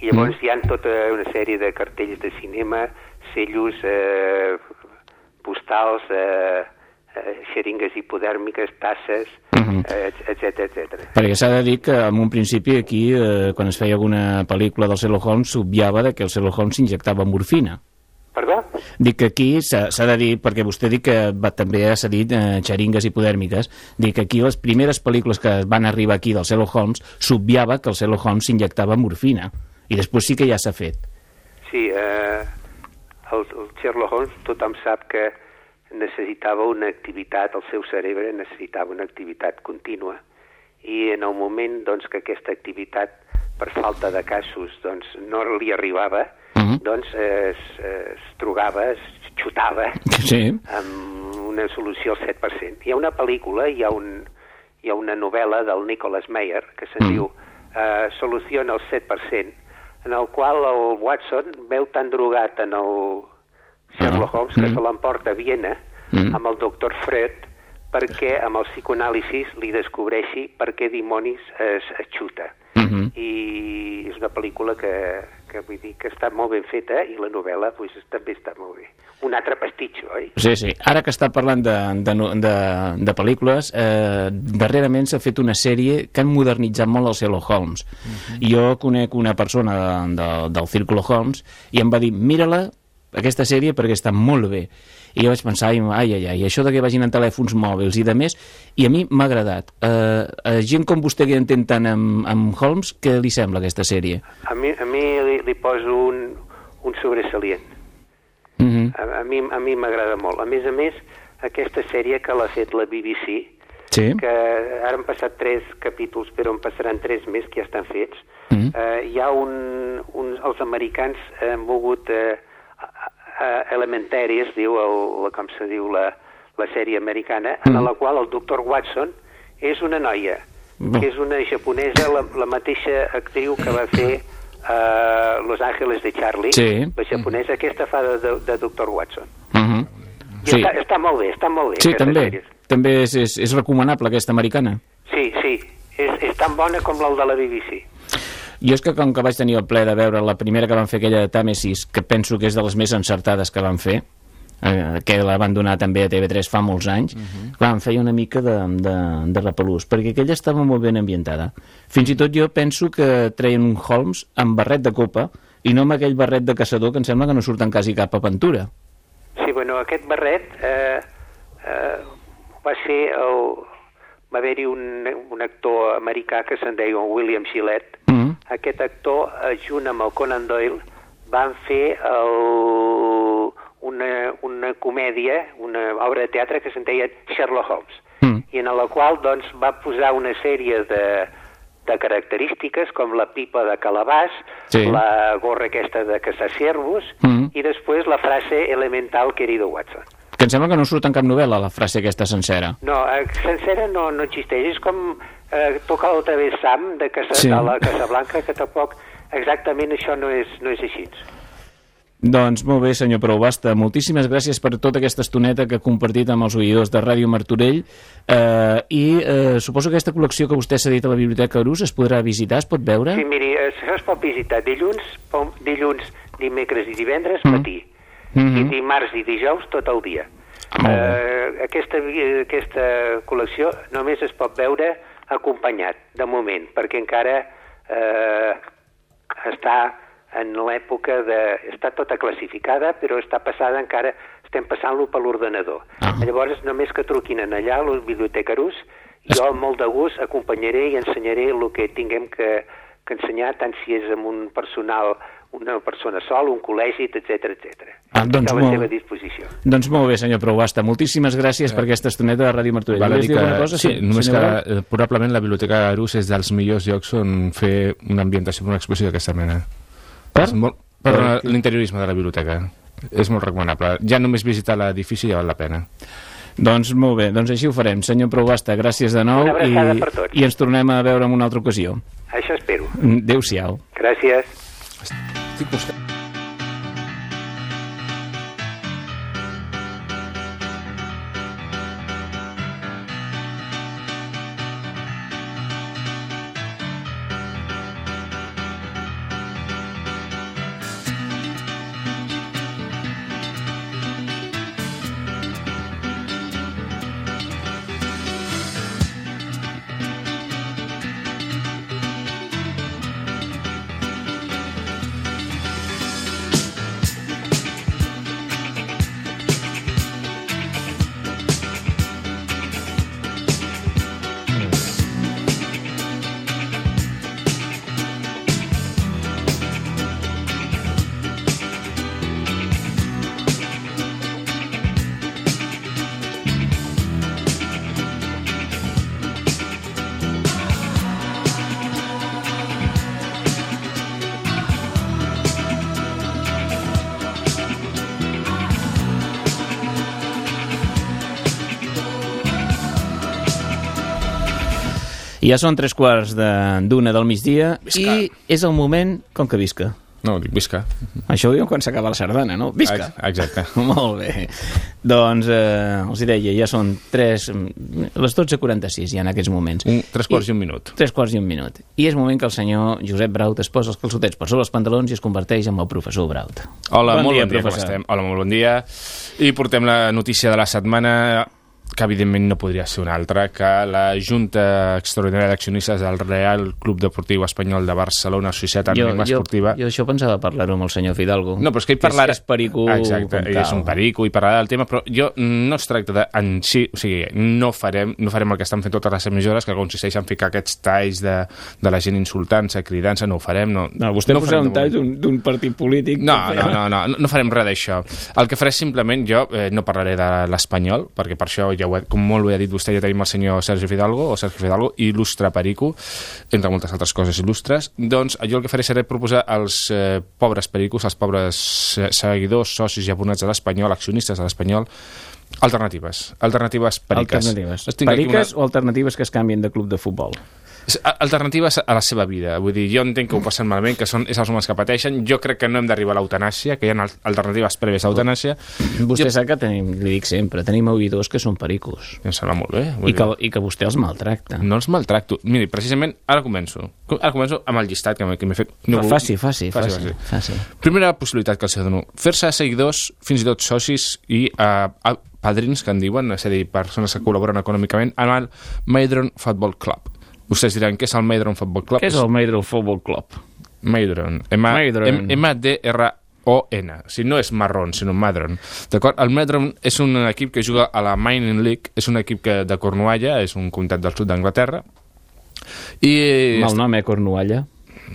i llavors hi ha tota una sèrie de cartells de cinema, cellos, eh, postals, eh, eh, xeringues hipodèrmiques, tasses, Mhm. eh, etc etc. Perquè s'ha de dir que en un principi aquí, eh, quan es feia alguna pel·lícula del Sherlock Holmes, s'obviava de que el Sherlock Holmes s'injectava morfina. Perdó? Dic que aquí s'ha s'ha de dir, perquè vostè dic que va, també ha cedit eh, xeringues hipodèrmiques, dic que aquí les primeres pel·lícules que van arribar aquí del Sherlock Holmes s'obviava que el Sherlock Holmes s'injectava morfina. I després sí que ja s'ha fet. Sí, eh, el, el Sherlock Holmes tothom sap que necessitava una activitat, el seu cerebre necessitava una activitat contínua i en el moment doncs, que aquesta activitat per falta de casos doncs, no li arribava, Mhm. doncs es, es drogava, es xutava Sí. amb una solució al 7%. Hi ha una pel·lícula, hi ha, un, hi ha una novel·la del Nicholas Meyer que se'n Mm. diu eh, Soluciona el 7%, en el qual el Watson veu tan drogat en el Sherlock. Holmes que Mm. se l'emporta a Viena Mm. amb el doctor Freud perquè amb el psicoanàlisis li descobreixi per què dimonis es, es xuta. Mhm. I és una pel·lícula que, que vull dir que està molt ben feta i la novel·la pues, també està molt bé. Un altre pastitxo, oi? Sí, sí. Ara que està parlant de, de, de, de pel·lícules, eh, darrerament s'ha fet una sèrie que han modernitzat molt el Sherlock Holmes. Jo conec una persona de, de, del Círculo Holmes i em va dir, mira-la, aquesta sèrie, perquè està molt bé. I jo vaig pensar, ai, ai, ai, ai, això de que vagin en telèfons mòbils i de més, i a mi m'ha agradat. Eh, a gent com vostè que entén tant amb, amb Holmes, què li sembla aquesta sèrie? A mi, a mi li, li poso un, un sobresalient. Mm -hmm. A, a mi, a mi m'agrada molt. A més a més, aquesta sèrie que l'ha fet la BBC, Sí? que ara han passat tres capítols, però en passaran tres més que ja estan fets, Mm. eh, hi ha un, un... Els americans han volgut... Eh, eh, Elementary, es diu, el, la, com se diu la, la sèrie americana, en Mm. la qual el doctor Watson és una noia, que és una japonesa, la, la mateixa actriu que va fer uh, Los Ángeles de Charlie, Sí. la japonesa, aquesta fa de, de, de doctor Watson. Mm -hmm. I Sí. està, està molt bé, està molt bé. Sí, també. També és, és, és recomanable aquesta americana. Sí, sí, és, és tan bona com la de la BBC. Jo és que com que vaig tenir el ple de veure la primera que van fer aquella de Tàmesis, que penso que és de les més encertades que van fer, eh, que la van donar també a TV3 fa molts anys, uh -huh. clar, em feia una mica de, de, de repelús, perquè aquella estava molt ben ambientada. Fins i tot jo penso que treien un Holmes amb barret de copa i no amb aquell barret de caçador que em sembla que no surt en quasi cap aventura. Sí, bueno, aquest barret eh, eh, va ser el... Va haver-hi un, un actor americà que se'n deia William Gillette. Mm. Aquest actor, eh, junt amb el Conan Doyle, van fer el, una, una comèdia, una obra de teatre que se'n deia Sherlock Holmes. Mm. i en la qual doncs, va posar una sèrie de, de característiques com la pipa de calabàs, Sí. la gorra aquesta de caçar ciervos Mm. i després la frase elemental querido Watson. Que em sembla que no surt en cap novel·la la frase aquesta sencera. No, eh, sencera no, no existeix, és com eh, tocar l'altra vez Sam de, Casa, Sí. de la Casablanca, que tampoc exactament això no és, no és així. Doncs molt bé, senyor Prou Basta. Moltíssimes gràcies per tota aquesta estoneta que ha compartit amb els oïdors de Ràdio Martorell eh, i eh, suposo que aquesta col·lecció que vostè s'ha dit a la Biblioteca Arús es podrà visitar, es pot veure? Sí, miri, eh, això es pot visitar dilluns, dilluns, dimecres i divendres, Mm. matí. Mhm. I dimarts i dijous tot el dia. Eh, aquesta, aquesta col·lecció només es pot veure acompanyat, de moment, perquè encara eh, està en l'època de... està tota classificada, però està passada encara, estem passant-lo per l'ordenador. Ah. Llavors, només que truquin en allà, els bibliotecaris, jo amb molt de gust acompanyaré i ensenyaré el que tinguem que, que ensenyar, tant si és amb un personal, una persona sol, un col·legi, etc etc. Ah, doncs a la molt- seva disposició. Doncs molt bé, senyor Prouasta. Moltíssimes gràcies per aquesta estoneta de Ràdio Martorell. Val a Volies dir que, alguna cosa, sí, només que eh, probablement la Biblioteca Arús és dels millors llocs on fer una ambientació per una exposició d'aquesta mena. Per? És molt, per Per- l'interiorisme de la biblioteca. És molt recomanable. Ja només visitar l'edifici ja val la pena. Doncs molt bé, doncs així ho farem. Senyor Prouasta, gràcies de nou Una i, i ens tornem a veure en una altra ocasió. Això espero. Adéu-siau. Gràcies. Estic ja són tres quarts de- d'una del migdia i és el moment, com que visca. No, dic visca. Això ho diuen quan s'acaba la sardana, no? Visca! Ex- Exacte. Molt bé. Doncs eh, els hi deia, ja són 3, les 12.46 ja en aquests moments. Un, tres quarts i un minut. Tres quarts i un minut. I és moment que el senyor Josep Braut es posa els calçotets per sobre els pantalons i es converteix en el professor Braut. Hola, Bon molt dia, bon dia, professor. Hola, molt bon dia. I portem la notícia de la setmana que evidentment no podria ser una altra que la Junta Extraordinària d'Accionistes del Real Club Deportiu Espanyol de Barcelona, Societat Anònima Esportiva... jo això pensava parlar-ho amb el senyor Fidalgo. No, però és que ell parlarà... és perico Exacte, ell és un perico i parlarà del tema, però jo no es tracta de en si, o sigui, no farem, no farem el que estan fent totes les emissores, que consisteix en ficar aquests talls de, de la gent insultant-se, cridant-se, no ho farem, no. No, vostè no posarà un tall d'un partit polític. No, no, no, no, no, no farem res d'això. El que faré simplement, jo eh, no parlaré de l'Espanyol, perquè per això, ja ho com molt bé ha dit vostè, ja tenim el senyor Sergi Fidalgo, o Sergi Fidalgo, il·lustre perico, entre moltes altres coses il·lustres. Doncs jo el que faré serà proposar als eh, pobres pericos, als pobres eh, seguidors, socis i abonats de l'Espanyol, accionistes de l'Espanyol, alternatives. Alternatives periques. Alternatives. Periques una- o alternatives que es canvien de club de futbol? A- alternatives a la seva vida. Vull dir, jo entenc que ho passen malament, que són, els homes que pateixen. Jo crec que no hem d'arribar a l'eutanàsia, que hi ha al- alternatives prèvies a l'eutanàsia. Vostè Jo- sap que tenim, li dic sempre, tenim oïdors que són pericos. Em sembla molt bé. I que, dir, I que vostè els maltracta. No els maltracto. Miri, precisament, ara començo. Ara començo amb el llistat que m'he que fet. No, faci, faci, faci, faci, faci. faci. Primera possibilitat que els dono. Fer-se seguidors, fins i tot socis i uh, uh, padrins, que en diuen, és a dir, persones que col·laboren econòmicament, amb el Maidron Football Club. Vostès diran, què és el Maidron Football Club? Què és el Maidro Football Club? Maidron. Maidron. M- M-D-R-O-N. O sigui, no és marrón, sinó Madron. D'acord? El Madron és un equip que juga a la Mining League, és un equip que, de Cornualla, és un comtat del sud d'Anglaterra, i... Mal nom, eh, Cornualla?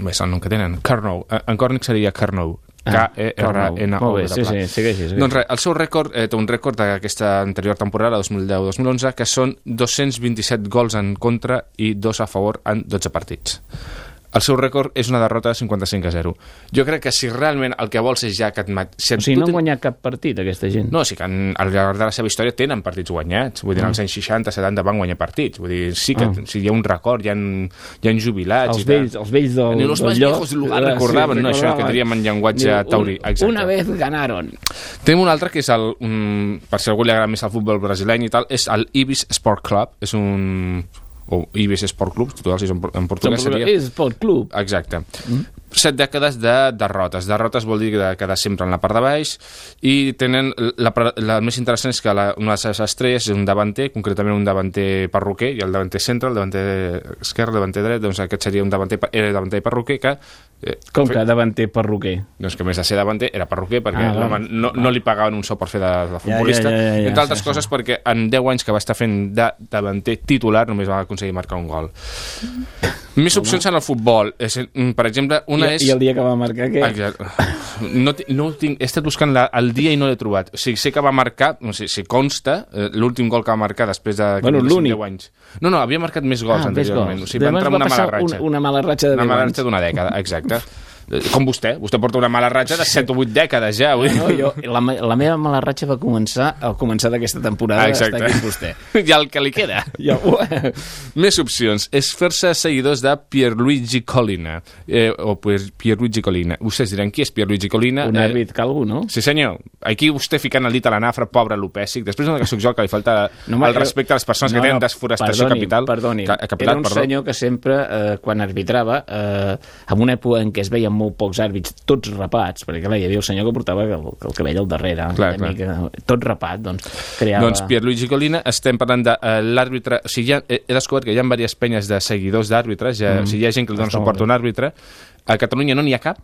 És el nom que tenen. Carnow. Eh, En còrnic seria Carnow. Ah, K-E-R-N-O. Molt bé, sí, sí, segueixi, segueixi. Doncs res, el seu rècord, eh, té un rècord d'aquesta anterior temporada, 2010-2011, que són 227 gols en contra i dos a favor en 12 partits. El seu rècord és una derrota de 55 a 0. Jo crec que si realment el que vols és ja que et... mat- Si O sigui, no han ten- guanyat cap partit, aquesta gent. no, sí que en, al llarg de la seva història tenen partits guanyats. Vull dir, Ah. als anys 60, 70 van guanyar partits. Vull dir, sí que Ah. sí, hi ha un record, hi ha, hi ha jubilats Els i tal. vells, els vells del, Ni los del lloc. lugar Ah, recordaven, sí, no, això, que diríem en llenguatge Diu, un- taurí. Exacte. Una vez ganaron. Tenim un altre que és el, un, per si algú li agrada més el futbol brasileny i tal, és el Ibis Sport Club, és un o Ibis Sport Club, total, si és en, por- en portuguès seria... És Sport Club. Exacte. Mm. Set dècades de derrotes. Derrotes vol dir de quedar sempre en la part de baix i tenen... La, la, la més interessant és que la, una de les seves estrelles és un davanter, concretament un davanter perruquer, i el davanter centre, el davanter esquerre, el davanter dret, doncs aquest seria un davanter, era davanter perruquer que... Eh, Com que davanter perruquer? doncs que més de ser davanter era perruquer perquè Ah, val. no, no li pagaven un sou per fer de, de futbolista ja, ja, ja, entre altres sí, sí. coses perquè en 10 anys que va estar fent de davanter titular només va aconseguir marcar un gol més opcions en el futbol és, mm, per exemple una I, és I el dia que va marcar, què? Exacte. No, no tinc, he estat buscant la, el dia i no l'he trobat. O sigui, sé que va marcar, no sé si consta, eh, l'últim gol que va marcar després de Bueno, diguéssim, l'únic. 10 anys. No, no, havia marcat més gols Ah, més anteriorment. gols. O sigui, va entrar una mala ratxa. una- una mala ratxa de Una 10 mala ratxa d'una dècada, exacte. Eh, Com vostè, vostè porta una mala ratxa de 7 o 8 dècades ja. Vull... dir. No, jo, la, la meva mala ratxa va començar al començar d'aquesta temporada. Ah, Està exacte. aquí amb vostè. I el que li queda. Ja, Més opcions. És fer-se seguidors de Pierluigi Colina. Eh, o Pier- Pierluigi Colina. Vostès diran, qui és Pierluigi Colina? un Eh, àrbit calvo, no? Sí, senyor. Aquí vostè ficant el dit a la nafra, pobre Lopèssic. Després no que sóc jo que li falta No, no, el respecte a les persones no, que tenen no, desforestació perdoni, capital. Perdoni, Ca- capital, era un perdó. senyor que sempre, eh, quan arbitrava, eh, en una època en què es veien molt pocs àrbits, tots rapats, perquè clar, hi havia el senyor que portava el, el cabell al darrere, Clar, una mica, tot rapat, doncs creava... Doncs Pierluigi Colina, estem parlant de uh, l'àrbitre... O sigui, hi ha, he, descobert que hi ha diverses penyes de seguidors d'àrbitres, ja, Mm. o sigui, hi ha gent que li dona suport a un àrbitre. A Catalunya no n'hi ha cap,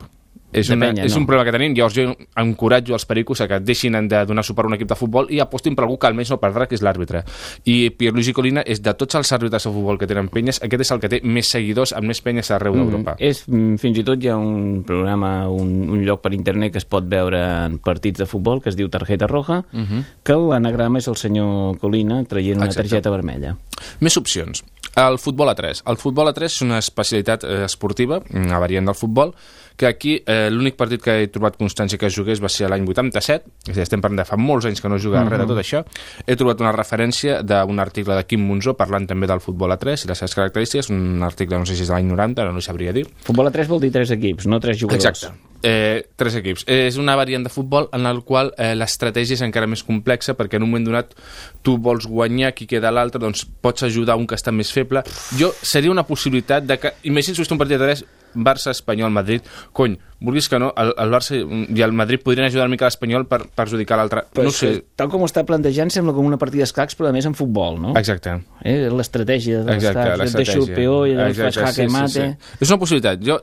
és, una, penya, és no. un problema que tenim, llavors jo encoratjo els pericos a que deixin de donar suport a un equip de futbol i apostin per algú que almenys no perdrà, que és l'àrbitre. I Pierluigi Colina és de tots els àrbitres de futbol que tenen penyes, aquest és el que té més seguidors amb més penyes arreu d'Europa. És, mm, fins i tot hi ha un programa, un, un lloc per internet que es pot veure en partits de futbol que es diu Tarjeta Roja, uh -huh. que l'anagrama és el senyor Colina traient una Exacte. targeta vermella. Més opcions. El futbol a 3. El futbol a 3 és una especialitat eh, esportiva, una variant del futbol, que aquí eh, l'únic partit que he trobat constància que es jugués va ser l'any 87, és a dir, estem parlant de fa molts anys que no es juga res de tot això. He trobat una referència d'un article de Quim Monzó parlant també del futbol a 3 i les seves característiques, un article no sé si és de l'any 90, ara no ho sabria dir. Futbol a 3 vol dir tres equips, no tres jugadors. Exacte. Eh, tres equips. Eh, és una variant de futbol en el qual eh, l'estratègia és encara més complexa perquè en un moment donat tu vols guanyar qui queda l'altre, doncs pots ajudar un que està més feble. Jo seria una possibilitat de que... Imagina si un partit de tres Barça, Espanyol, Madrid, cony, vulguis que no, el, el Barça i el Madrid podrien ajudar una mica l'Espanyol per perjudicar l'altre. Però No sé. que, tal com ho està plantejant, sembla com una partida d'escacs, però a més en futbol, no? Exacte. Eh, L'estratègia de l'estat, et deixo el peó i llavors fas jaque mate... És una possibilitat. Jo,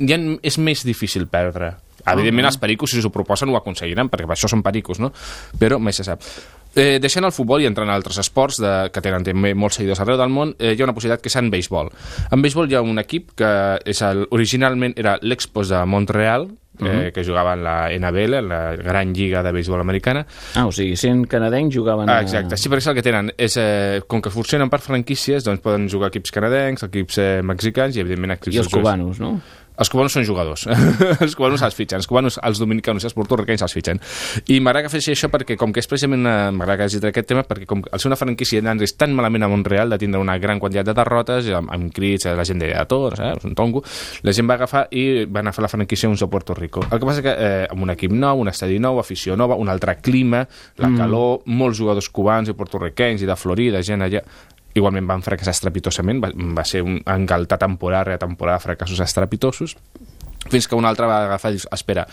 ja és més difícil perdre. Evidentment, els pericos, si us ho proposen, ho aconseguiran, perquè per això són pericos, no? Però mai se sap. Eh, deixant el futbol i entrant a altres esports de, que tenen també molts seguidors arreu del món, eh, hi ha una possibilitat que és en béisbol. En béisbol hi ha un equip que és el, originalment era l'Expos de Montreal, eh, que jugava en la NBL, en la gran lliga de béisbol americana, Ah, o sigui, sent canadencs jugaven Ah, exacte, sí, perquè és el que tenen és, eh, com que funcionen per franquícies doncs poden jugar equips canadencs, equips eh, mexicans i evidentment equips I els cubanos, no? Els cubanos són jugadors. els cubanos els fitxen. Els cubanos, els dominicanos i els portorriquenys els fitxen. I m'agrada que faci això perquè, com que és precisament... una- M'agrada que hagi tret aquest tema perquè, com que al ser una franquícia d'Andres tan malament a Montreal, de tindre una gran quantitat de derrotes, amb, amb crits, eh, la gent deia de tot, saps? un tongo, la gent va agafar i van agafar la franquícia uns a Puerto Rico. El que passa que eh, amb un equip nou, un estadi nou, afició nova, un altre clima, la calor, molts jugadors cubans i portorriquenys i de Florida, gent allà igualment van fracassar estrepitosament, va, va ser un engaltar temporada rere temporada de fracassos estrepitosos, fins que un altre va agafar i espera,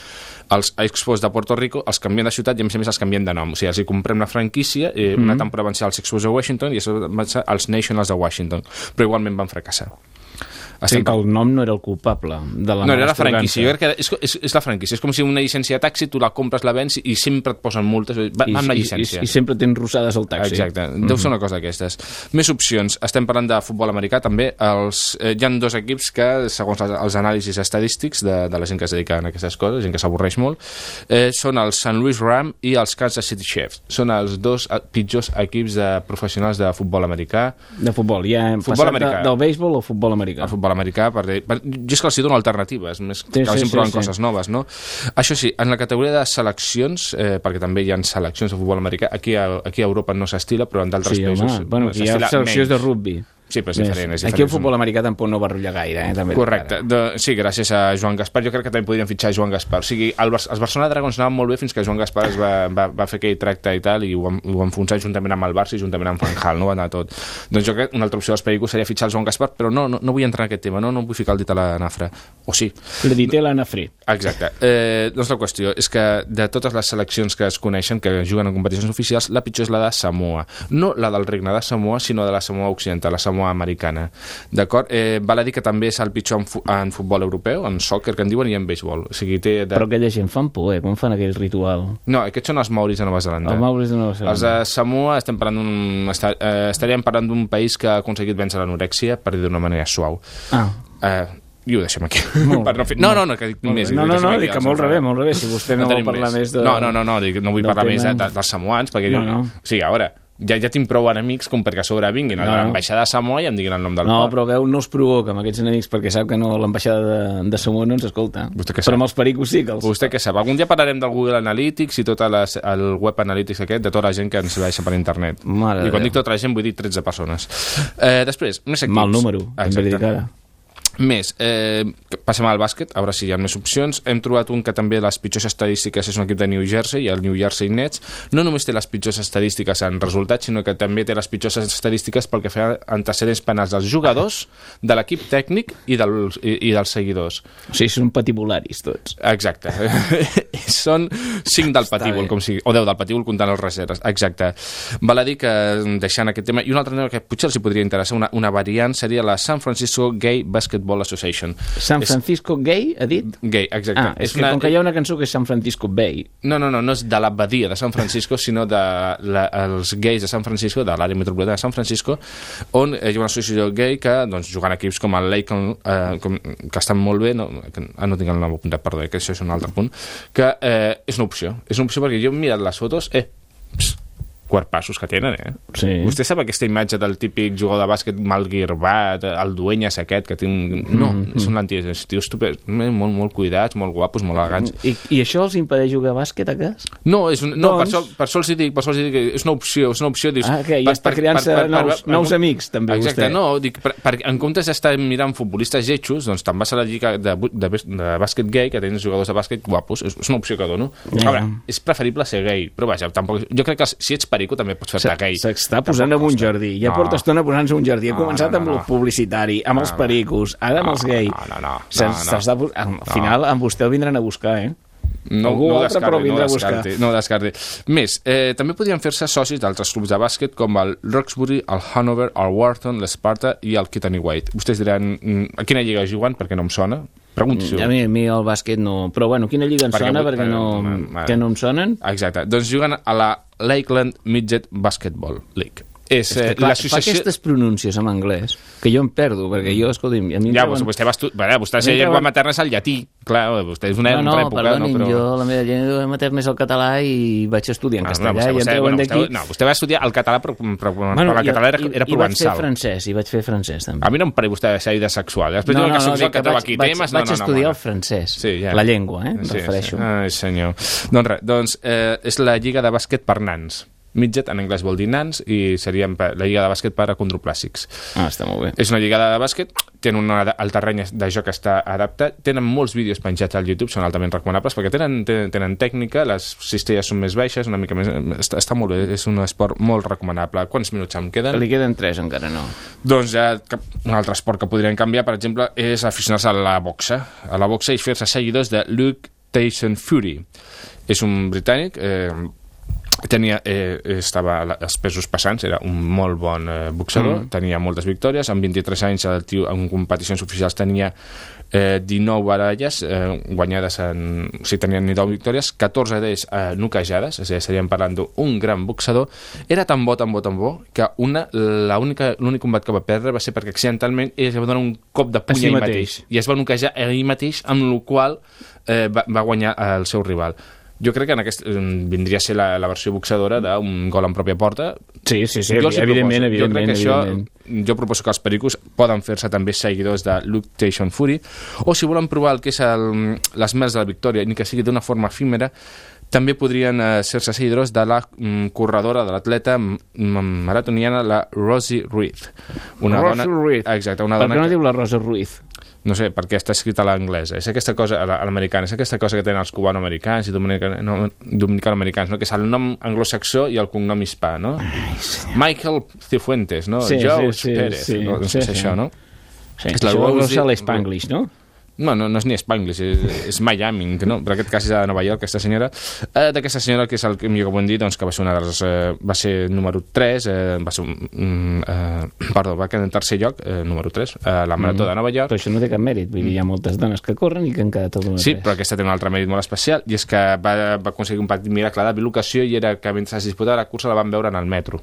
els Expos de Puerto Rico els canvien de ciutat i a més a més els canvien de nom. O sigui, els hi comprem la franquícia eh, una temporada van ser els Expos de Washington i després van ser els Nationals de Washington. Però igualment van fracassar O sigui que el nom no era el culpable de la no, era la franquícia. Jo crec que és, és, és la franquícia. És com si una llicència de taxi tu la compres, la vens i sempre et posen multes. Va, I, amb la i, i, llicència. I sempre tens rosades al taxi. Exacte, deu ser una cosa d'aquestes. Més opcions. Estem parlant de futbol americà, també. Els, eh, hi han dos equips que, segons els, els anàlisis estadístics de, de la gent que es dedica a aquestes coses, gent que s'avorreix molt, eh, són els St. Louis Ram i els Kansas City Chiefs. Són els dos pitjors equips de professionals de futbol americà. De futbol, ja hem Futbol passat americà. de, del béisbol al futbol americà. El futbol americà, per, per, jo és que els hi dono alternatives, més Sí, que sí, vagin sí, provant sí. coses noves, no? Això sí, en la categoria de seleccions, eh, perquè també hi ha seleccions de futbol americà, aquí a, aquí a Europa no s'estila, però en d'altres Sí, països home, bueno, hi ha seleccions menys. de rugby. Sí, però és diferent. És Aquí diferent. el futbol americà tampoc no va rotllar gaire, eh? També Correcte. De, sí, gràcies a Joan Gaspar. Jo crec que també podrien fitxar Joan Gaspar. O sigui, el, els Barcelona Dragons anaven molt bé fins que Joan Gaspar es va, va, va fer aquell tracte i tal i ho, van- ho enfonsar juntament amb el Barça i juntament amb Fanjal, no va anar tot. Doncs jo crec que una altra opció dels pericos seria fitxar el Joan Gaspar, però no, no, no vull entrar en aquest tema, no, no vull ficar el dit a la nafra. O sí. Credité l'Anna Fri. Exacte. Eh, doncs la qüestió és que de totes les seleccions que es coneixen, que juguen en competicions oficials, la pitjor és la de Samoa. No la del regne de Samoa, sinó de la Samoa Occidental, la Samoa americana. D'acord? Eh, val a dir que també és el pitjor en, fu en futbol europeu, en sòquer, que en diuen, i en béisbol. O sigui, té... De... Però aquella gent fan por, eh? Com fan aquell ritual? No, aquests són els mauris de Nova Zelanda. Els Mauris de Nova Zelanda. Els de Samoa estem parlant d'un... Està, eh, estaríem parlant d'un país que ha aconseguit vèncer l'anorèxia, per dir d'una manera suau. Ah, Eh, I ho deixem aquí. Per no, fer... no, no, no, que dic més. no, no, no, dic que molt rebé, molt rebé. Si vostè no, vol tenim parlar més de... No, no, no, no, dic, no vull parlar més de, tema. de, dels samoans, perquè No, no. O sigui, a veure, ja, ja tinc prou enemics com perquè a sobre vinguin a No, no. l'ambaixada de Samoa i em diguin el nom del No, port. però veu, no es provoca amb aquests enemics perquè sap que no l'ambaixada de, de Samoa no ens escolta. Vostè però sap? amb els pericos sí que els... Vostè què sap? Algun dia parlarem del Google Analytics i tot les, el web Analytics aquest, de tota la gent que ens baixa per internet. Mare I quan de dic tota la gent vull dir 13 persones. Eh, després, més equips. Mal número, hem Exacte. que ara. Més, eh, passem al bàsquet, a veure si hi ha més opcions. Hem trobat un que també les pitjors estadístiques és un equip de New Jersey, el New Jersey Nets. No només té les pitjors estadístiques en resultats, sinó que també té les pitjors estadístiques pel que fa a antecedents penals dels jugadors, de l'equip tècnic i, dels, i, i dels seguidors. O sigui, són patibularis tots. Exacte. Són 5 del patíbul, com si, o 10 del patíbul comptant els reserves. Exacte. Val a dir que, deixant aquest tema, i un altre tema que potser els hi podria interessar, una, una variant, seria la San Francisco Gay Basketball Association. San És- Francisco Gay, ha dit? Gay, exacte. Ah, és, que com que hi ha una cançó que és San Francisco Bay. No, no, no, no és de l'abadia de San Francisco, sinó de la, els gais de San Francisco, de l'àrea metropolitana de San Francisco, on hi ha una associació gay que, doncs, jugant equips com el Lake, eh, com, que estan molt bé, no, que, ah, no tinc el nom apuntat, perdó, eh, que això és un altre punt, que eh, és una opció. És una opció perquè jo he mirat les fotos, eh, pss, quart que tenen, eh? Sí. Vostè sap aquesta imatge del típic jugador de bàsquet mal guirbat, el duenyes aquest, que té un... No, mm -hmm. són l'anti... tios estupends, molt, molt cuidats, molt guapos, molt elegants. I, I això els impedeix jugar a bàsquet a cas? No, és un, no Doncs- per, això, per això els hi dic, per això els hi dic que és una opció, és una opció, dius... Ah, que ja està creant-se nous- nous amics, també, Exacte, vostè. no, dic, per, per, en comptes d'estar mirant futbolistes getxos, doncs te'n vas a la lliga de, de, bas- de bàsquet gay, que tens jugadors de bàsquet guapos, és, és una opció que dono. Ja. A veure, és preferible ser gay, però vaja, tampoc... Jo crec que si ets perico també pots fer-te gay. S'està posant en un jardí. Ja No. porta estona posant-se un jardí. Ha No, començat no, no, amb no. el publicitari, amb els pericos, ara amb els gay. no, no, no, no, no. Al final, amb vostè el vindran a buscar, eh? No, Algú no altre, però vindrà no descarti, no descarti. Més, eh, també podrien fer-se socis d'altres clubs de bàsquet com el Roxbury, el Hanover, el Wharton, l'Esparta i el Kittany White. Vostès diran, mm, a quina lliga juguen? Perquè no em sona. Pregunti-s'ho. A mi, a mi el bàsquet no... Però bueno, quina lliga em Perquè sona? Perquè no, eh, que no em sonen? Exacte. Doncs juguen a la Lakeland Midget Basketball League. És, És que, eh, clar, fa aquestes pronúncies en anglès que jo em perdo, perquè jo, escolti'm, a mi Ja, doncs vostè va estudiar... Bueno, vostè la seva llengua materna és el llatí. Clar, vostè és una No, no, època, perdonin, no? Però... jo la meva llengua materna és el català i vaig estudiar en Ah, castellà no, vostè, i em vostè, treuen bueno, d'aquí... vostè, no, vostè va estudiar el català, però, però, però el català era, i, era i vaig fer provençal. francès, i vaig fer francès també. A mi no em pareix vostè ser de sexual. Després no, no, que dic que treu vaig, aquí vaig, temes. vaig no, no, no, estudiar no. el francès, Sí, ja. la llengua, eh, Sí, refereixo. Ai, senyor. Doncs res, doncs, eh, és la lliga de bàsquet per nans. Midget en anglès vol dir nans i seria per- la lliga de bàsquet per a condroplàsics. Ah, està molt bé. És una lliga de bàsquet, tenen una, el terreny de joc està adaptat, tenen molts vídeos penjats al YouTube, són altament recomanables, perquè tenen, tenen, tenen tècnica, les cistelles són més baixes, una mica més... Està, està molt bé, és un esport molt recomanable. Quants minuts em queden? Li queden tres encara, no. Doncs ja cap- un altre esport que podrien canviar, per exemple, és aficionar-se a la boxa. A la boxa i fer-se seguidors de Luke Tyson Fury. És un britànic... Eh, tenia, eh, estava als pesos passants, era un molt bon eh, boxador, Mm. tenia moltes victòries, amb 23 anys el tio en competicions oficials tenia eh, 19 baralles eh, guanyades en... O sigui, tenien 19 victòries, 14 d'ells eh, noquejades, és a dir, estaríem parlant d'un gran boxador. Era tan bo, tan bo, tan bo, que l'únic combat que va perdre va ser perquè accidentalment ell es va donar un cop de puny A ell mateix. mateix. I es va noquejar a ell mateix, amb la qual eh, va, va guanyar el seu rival. Jo crec que en aquest, eh, vindria a ser la, la versió boxadora d'un gol en pròpia porta. Sí, sí, sí, Jo hi evidentment, proposo. Jo crec evidentment, que això, evidentment. jo proposo que els pericos poden fer-se també seguidors de Luke Fury, o si volen provar el que és el, les mers de la victòria, ni que sigui d'una forma efímera, també podrien eh, ser-se seguidors de la mm, corredora, de l'atleta mm, mm, maratoniana, la Rosie Ruiz. Rosie Ruiz. Exacte, una Per dona què no que, diu la Rosa Ruiz? No sé, perquè està escrit a l'anglesa. És aquesta cosa, a la- l'americana, és aquesta cosa que tenen els cubanoamericans i dominican- no, dominicanoamericans, no? que és el nom anglosaxó i el cognom hispà, no? Michael Cifuentes, no? Sí, Joe sí, sí, Pérez, sí, no? sí, és sí. això, no? Sí, És la això Rosie- ser l'Spanglish, no? No, no, no és ni Spanglish, és, és Miami, que no, però en aquest cas és de Nova York, aquesta senyora. Eh, D'aquesta senyora, que és el que millor que podem dir, doncs, que va ser una de les... Eh, va ser número 3, eh, va ser... un, eh, perdó, va quedar en tercer lloc, eh, número 3, eh, la Marató de Nova York. Però això no té cap mèrit, vull dir, hi ha moltes dones que corren i que han quedat alguna Sí, però aquesta té un altre mèrit molt especial i és que va, va aconseguir un petit miracle de bilocació i era que mentre es disputava la cursa la van veure en el metro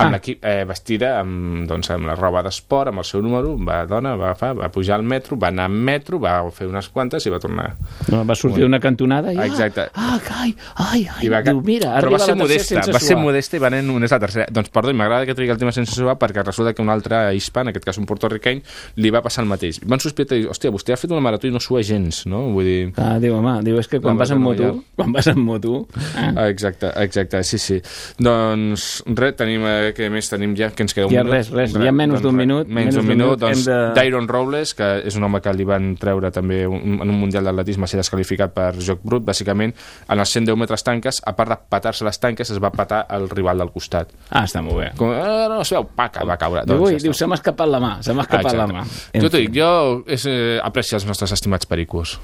amb Ah. l'equip eh, vestida amb, doncs, amb la roba d'esport, amb el seu número, va dona, va agafar, va pujar al metro, va anar al metro, va fer unes quantes i va tornar. No, va sortir d'una cantonada i... Ah, exacte. Ah, ai, ai, ai, va, diu, mira, però arriba va ser la modesta, va ser modesta i va anar només la tercera. Doncs perdó, m'agrada que trigui el tema sense suar perquè resulta que un altre hispà, en aquest cas un portorriqueny, li va passar el mateix. Van sospitar i hòstia, vostè ha fet una marató i no sua gens, no? Vull dir... Ah, diu, home, diu, és que quan vas en moto, quan vas en moto... Ah, Ah, exacte, exacte, sí, sí. Doncs res, tenim, eh, què més tenim ja? Que ens queda un Ja minut. res, res, ja menys d'un minut, Menys d'un minut, minut, doncs hem de- Robles, que és un home que li van treure també un, en un mundial d'atletisme ser desqualificat per joc brut, bàsicament en els 110 metres tanques, a part de patar-se les tanques, es va patar el rival del costat. ah, està molt bé. Com, eh, no es veu, paca, va caure. Doncs ui, ja diu, se m'ha escapat la mà, se m'ha escapat la mà. Jo t'ho dic, jo és, eh, aprecio els nostres estimats pericos.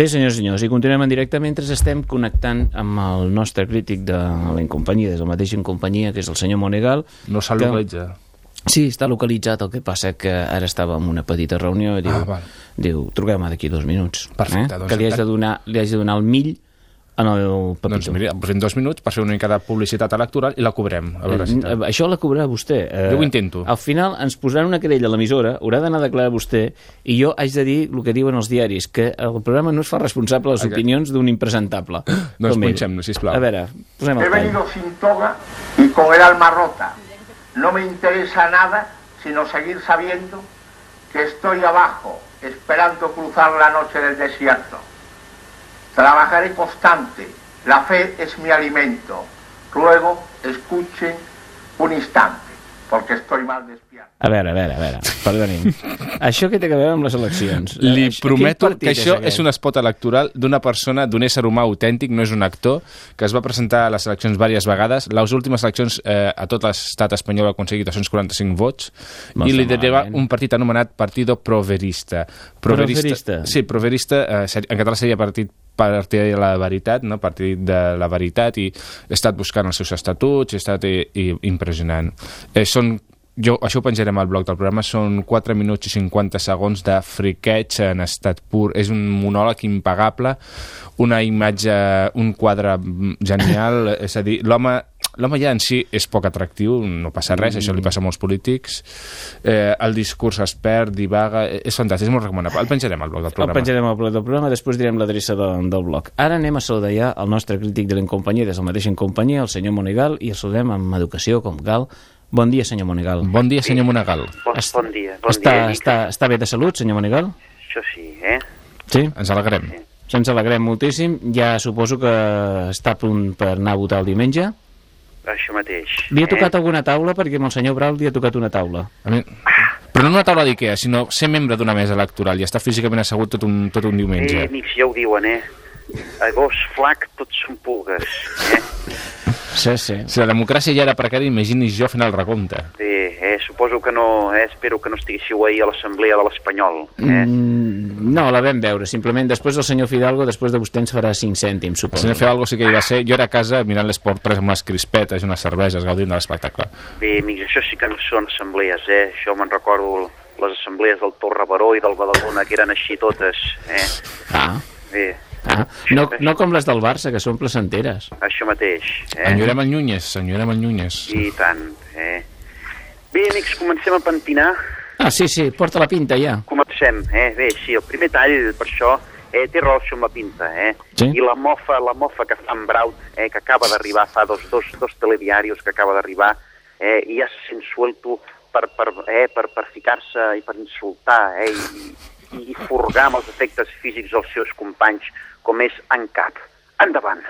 Bé, senyors i senyors, i continuem en directe mentre estem connectant amb el nostre crític de la incompanyia, des del mateix incompanyia, que és el senyor Monegal. No s'ha que- localitzat. Sí, està localitzat, el que passa que ara estava en una petita reunió i diu, Ah, val. diu truquem d'aquí dos minuts. Perfecte, eh? doncs Que li has, de donar, li has de donar el mill en el papitó. Doncs mira, aprofitem dos minuts per fer una mica de publicitat electoral i la cobrem. A veure si... Eh, Això la cobrarà vostè. Eh, Jo ho intento. Al final ens posaran una querella a l'emissora, haurà d'anar a declarar vostè, i jo haig de dir el que diuen els diaris, que el programa no es fa responsable de les Ok. opinions d'un impresentable. Doncs punxem-nos, sisplau. A veure, posem He el tall. venido sin toga y con el alma rota. No me interesa nada sino seguir sabiendo que estoy abajo, esperando cruzar la noche del desierto. Trabajaré constante, la fe es mi alimento. Ruego, escuchen un instante, porque estoy mal despierto. A veure, a veure, a veure, perdoni'm. això que té a veure amb les eleccions? Li Eh, prometo que això aquest? és un espot electoral d'una persona, d'un ésser humà autèntic, no és un actor, que es va presentar a les eleccions diverses vegades. Les últimes eleccions eh, a tot l'estat espanyol ha aconseguit 245 vots No i liderava malament. un partit anomenat Partido Proverista. Proverista? Sí, Proverista, eh, en català seria partit partidari de la veritat, no? partit de la veritat, i he estat buscant els seus estatuts, he estat i, i impressionant. Eh, són jo, això ho penjarem al blog del programa, són 4 minuts i 50 segons de friqueig en estat pur. És un monòleg impagable, una imatge, un quadre mm, genial, és a dir, l'home L'home ja en si és poc atractiu, no passa res, això li passa a molts polítics. Eh, el discurs es perd, divaga... eh, És fantàstic, és molt recomanable. El penjarem al blog del El programa. penjarem al blog del programa, després direm l'adreça de, del blog. Ara anem a saludar ja el nostre crític de l'Incompanyia, des del mateix Incompanyia, el senyor Monegal, i el saludem amb educació, com cal. Bon dia, senyor Monegal. Bon dia, senyor Monagal. Bon, bon dia, bon està, dia. Està, està bé de salut, senyor Monegal? Això sí, eh? Sí? Ens alegrem. Ens alegrem moltíssim. Ja suposo que està a punt per anar a votar el diumenge. Això mateix. Li ha tocat eh? alguna taula? Perquè amb el senyor Brau li ha tocat una taula. A mi... Però no una taula d'Ikea, sinó ser membre d'una mesa electoral i estar físicament assegut tot un, tot un Eh, diumenge. amics, ja ho diuen, eh? A gos flac tots són pulgues, eh? Sí, sí. Si la democràcia ja era precària, imagini's jo fent el recompte. Bé, eh, suposo que no... Eh, espero que no estiguéssiu ahir a l'assemblea de l'Espanyol, eh? Mm, no, la vam veure. Simplement, després del senyor Fidalgo, després de vostè ens farà 5 cèntims, El suposo. senyor Fidalgo sí que hi va ser. Jo era a casa mirant l'esport 3 amb unes crispetes i unes cerveses, gaudint de l'espectacle. Bé, amics, això sí que no són assemblees, eh? Això me'n recordo les assemblees del Torre Baró i del Badalona, que eren així totes, eh? Ah, Bé, ah. No, no com les del Barça, que són placenteres. això mateix, eh? Enyorem el Núñez, enyorem el Núñez. I tant, eh? Bé, amics, comencem a pentinar. Ah, sí, sí, porta la pinta ja. Comencem, eh? Bé, sí, el primer tall, per això, eh, té relació amb la pinta, eh? Sí. I la mofa, la mofa que fa en Braut, eh, que acaba d'arribar fa dos, dos, dos telediaris que acaba d'arribar, eh, i ja se sent suelto per, per, eh, per, per ficar-se i per insultar, eh, i, i furgar amb els efectes físics dels seus companys, com és en cap. Endavant.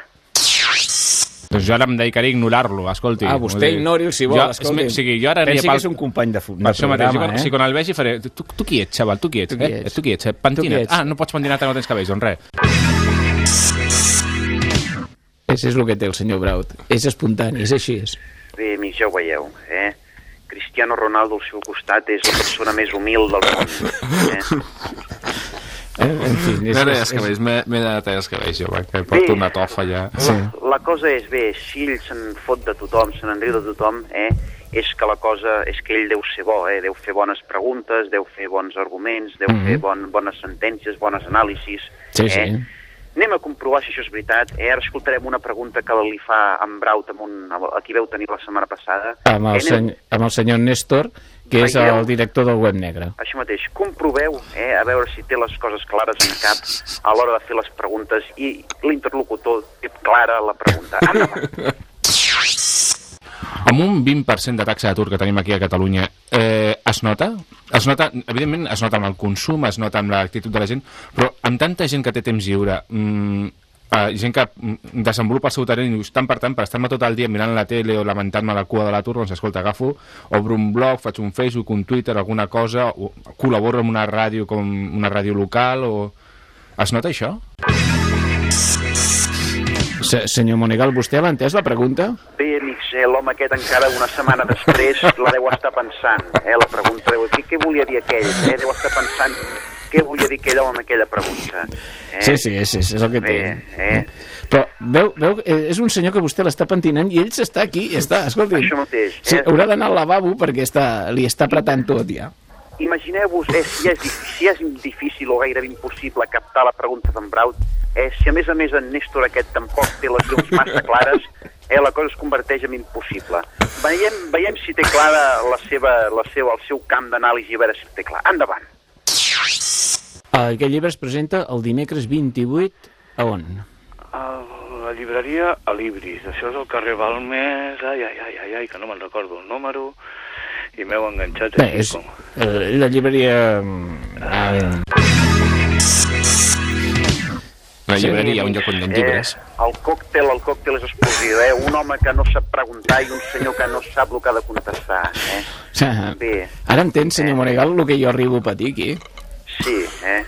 Doncs jo ara em dedicaré a ignorar-lo, escolti. Ah, vostè ignori'l si vol, jo, escolti. O sigui, jo ara Pensi aniria que és un company de, fu- de Per això mateix, programa, eh? si quan el vegi faré... Tu, tu qui ets, xaval? Tu qui ets? Tu qui eh? ets? Tu qui ets? Eh? Pentina't. Tu qui ets? Ah, no pots pentinar-te, no tens cabells, doncs res. Això és el que té el senyor Braut. És espontani, és així. És. Bé, amics, ja ho veieu, eh? Cristiano Ronaldo al seu costat és la persona més humil del món. Eh? Eh? En fi, és, M'he de és, els cabells, m'he m'he de tallar els cabells, jo, que porto una tofa ja. Sí. La cosa és, bé, si ell se'n fot de tothom, se n'enriu de tothom, eh, és que la cosa és que ell deu ser bo, eh, deu fer bones preguntes, deu fer bons arguments, deu Mhm. fer bon, bones sentències, bones anàlisis. Sí, eh? sí. Anem a comprovar si això és veritat. Eh? Ara escoltarem una pregunta que li fa en Braut amb un, a qui veu tenir la setmana passada. Amb el, Eh, anem- seny, amb el senyor Néstor, que és el director del web negre. Això mateix, comproveu eh, a veure si té les coses clares en cap a l'hora de fer les preguntes i l'interlocutor té clara la pregunta. Endavant. Amb un 20% de taxa d'atur que tenim aquí a Catalunya, eh, es nota? Es nota, evidentment, es nota amb el consum, es nota amb l'actitud de la gent, però amb tanta gent que té temps lliure, mm, eh, gent que mm, desenvolupa el seu talent i dius, tant per tant, per estar-me tot el dia mirant la tele o lamentant-me la cua de l'atur, doncs escolta, agafo, obro un blog, faig un Facebook, un Twitter, alguna cosa, o col·laboro amb una ràdio com una ràdio local, o... Es nota això? Se, senyor Monegal, vostè l'ha entès la pregunta? Bé, amics, eh, l'home aquest encara una setmana després la deu estar pensant. Eh, la pregunta deu dir què volia dir aquell. Eh, deu estar pensant què volia dir aquell home amb aquella pregunta? Eh? Sí, sí, és, és, és el que té. Bé, eh? Però veu, veu, eh, és un senyor que vostè l'està pentinant i ell s'està aquí, i està, escolti. Això mateix, Sí, eh? haurà d'anar al lavabo perquè està, li està apretant tot ja. Imagineu-vos, eh, si, és, si és difícil o gairebé impossible captar la pregunta d'en Braut, eh, si a més a més en Néstor aquest tampoc té les llums massa clares, eh, la cosa es converteix en impossible. Veiem, veiem si té clara la seva, la seva, el seu camp d'anàlisi, a veure si té clar. Endavant. Aquest llibre es presenta el dimecres 28 a on? A la llibreria Alibris, això és el carrer Balmes, ai, ai, ai, ai, ai que no me'n recordo el número, i m'heu enganxat Bé, és com... eh, la llibreria... mm, La llibreria, un lloc on hi ha llibres. Eh, el còctel, el còctel és explosiu, eh? Un home que no sap preguntar i un senyor que no sap el que ha de contestar, eh? Eh, Bé, Ara entén, senyor Monegal, el que jo arribo a patir aquí? Sí, eh?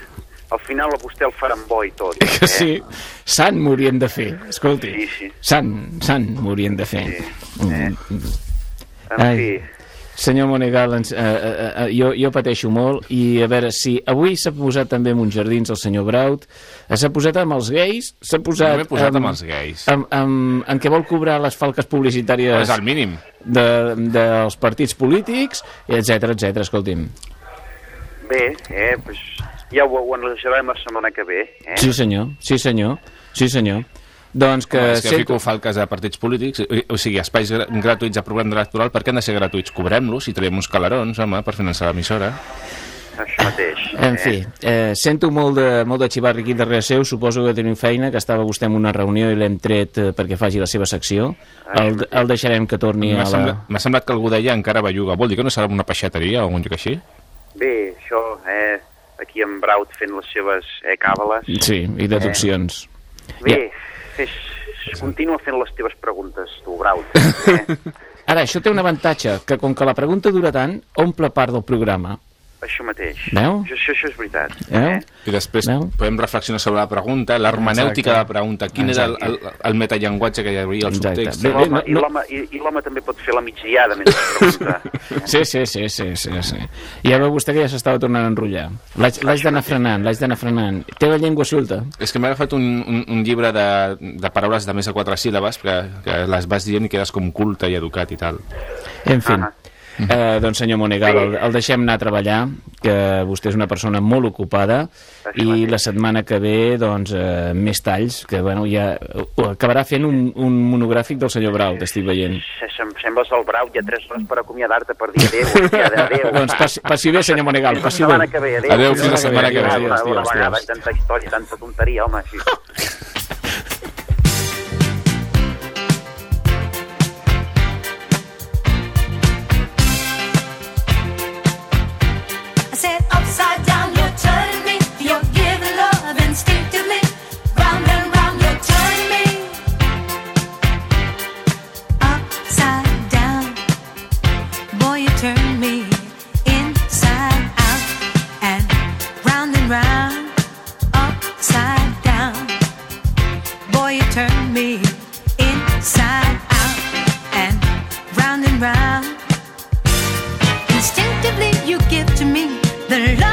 Al final vostè el farà amb bo i tot, Que eh? sí, sant m'haurien de fer, escolti. Sí, sí. Sant, sant m'haurien de fer. Mm. En Ai. fi, Senyor Monegal, ens, eh, eh, eh, jo, jo pateixo molt i a veure si avui s'ha posat també amb uns jardins el senyor Braut, eh, s'ha posat amb els gais, s'ha posat, No m'he posat amb els gais. amb, amb, amb què vol cobrar les falques publicitàries És el mínim. de, dels partits polítics, etc etc. escolti'm. Bé, eh? Pues ja ho, ho analitzarem la setmana que ve, eh? Sí senyor, sí senyor, sí senyor. Doncs que... Home, és que sento- fico falques a partits polítics, o- sigui, espais gra- gratuïts a programa electoral, per què han de ser gratuïts? Cobrem-los i traiem uns calarons, home, per finançar l'emissora. Això mateix. En fi, eh, sento molt de, molt de xivarri aquí darrere seu, suposo que teniu feina, que estava vostè en una reunió i l'hem tret eh, perquè faci la seva secció. El, el deixarem que torni a la... semblat, m'ha semblat que algú deia encara belluga. Vol dir que no serà una peixateria o algun lloc així? Bé, això, eh? Aquí en Braut fent les seves eh, càbales. Sí, i deduccions. Bé, fes, continua fent les teves preguntes, tu, Braut. Eh? Ara, això té un avantatge, que com que la pregunta dura tant, omple part del programa. Això mateix. Veu? Això, això, això és veritat. Eh? I després podem reflexionar sobre la pregunta, l'hermenèutica de la pregunta, quin era el, el, el metallenguatge que hi havia, el subtext. I l'home i l'home- l'home també pot fer la migdiada mentre pregunta. Sí, sí, sí, sí, sí, sí. I ja veu vostè que ja s'estava tornant a enrotllar. L'haig d'anar frenant, l'haig d'anar frenant. Té la llengua suelta. És que m'he agafat un, un, un llibre de, de paraules de més de quatre síl·labes que, que les vas dient i quedes com culte i educat i tal. En fi. Eh, doncs senyor Monegal, el, el deixem anar a treballar, que vostè és una persona molt ocupada i la setmana que ve, doncs, eh, més talls, que bueno, ja acabarà fent un, un monogràfic del senyor Brau, t'estic veient. Se- Sem sembles el Brau, hi ha tres hores per acomiadar-te per dir adéu. Ja, adéu. doncs passi, passi bé, senyor Monegal, Fins la passi bé. setmana que ve, adéu. Adéu, fins la setmana que ve. Una, vegada, tanta història, tanta tonteria, home, així. me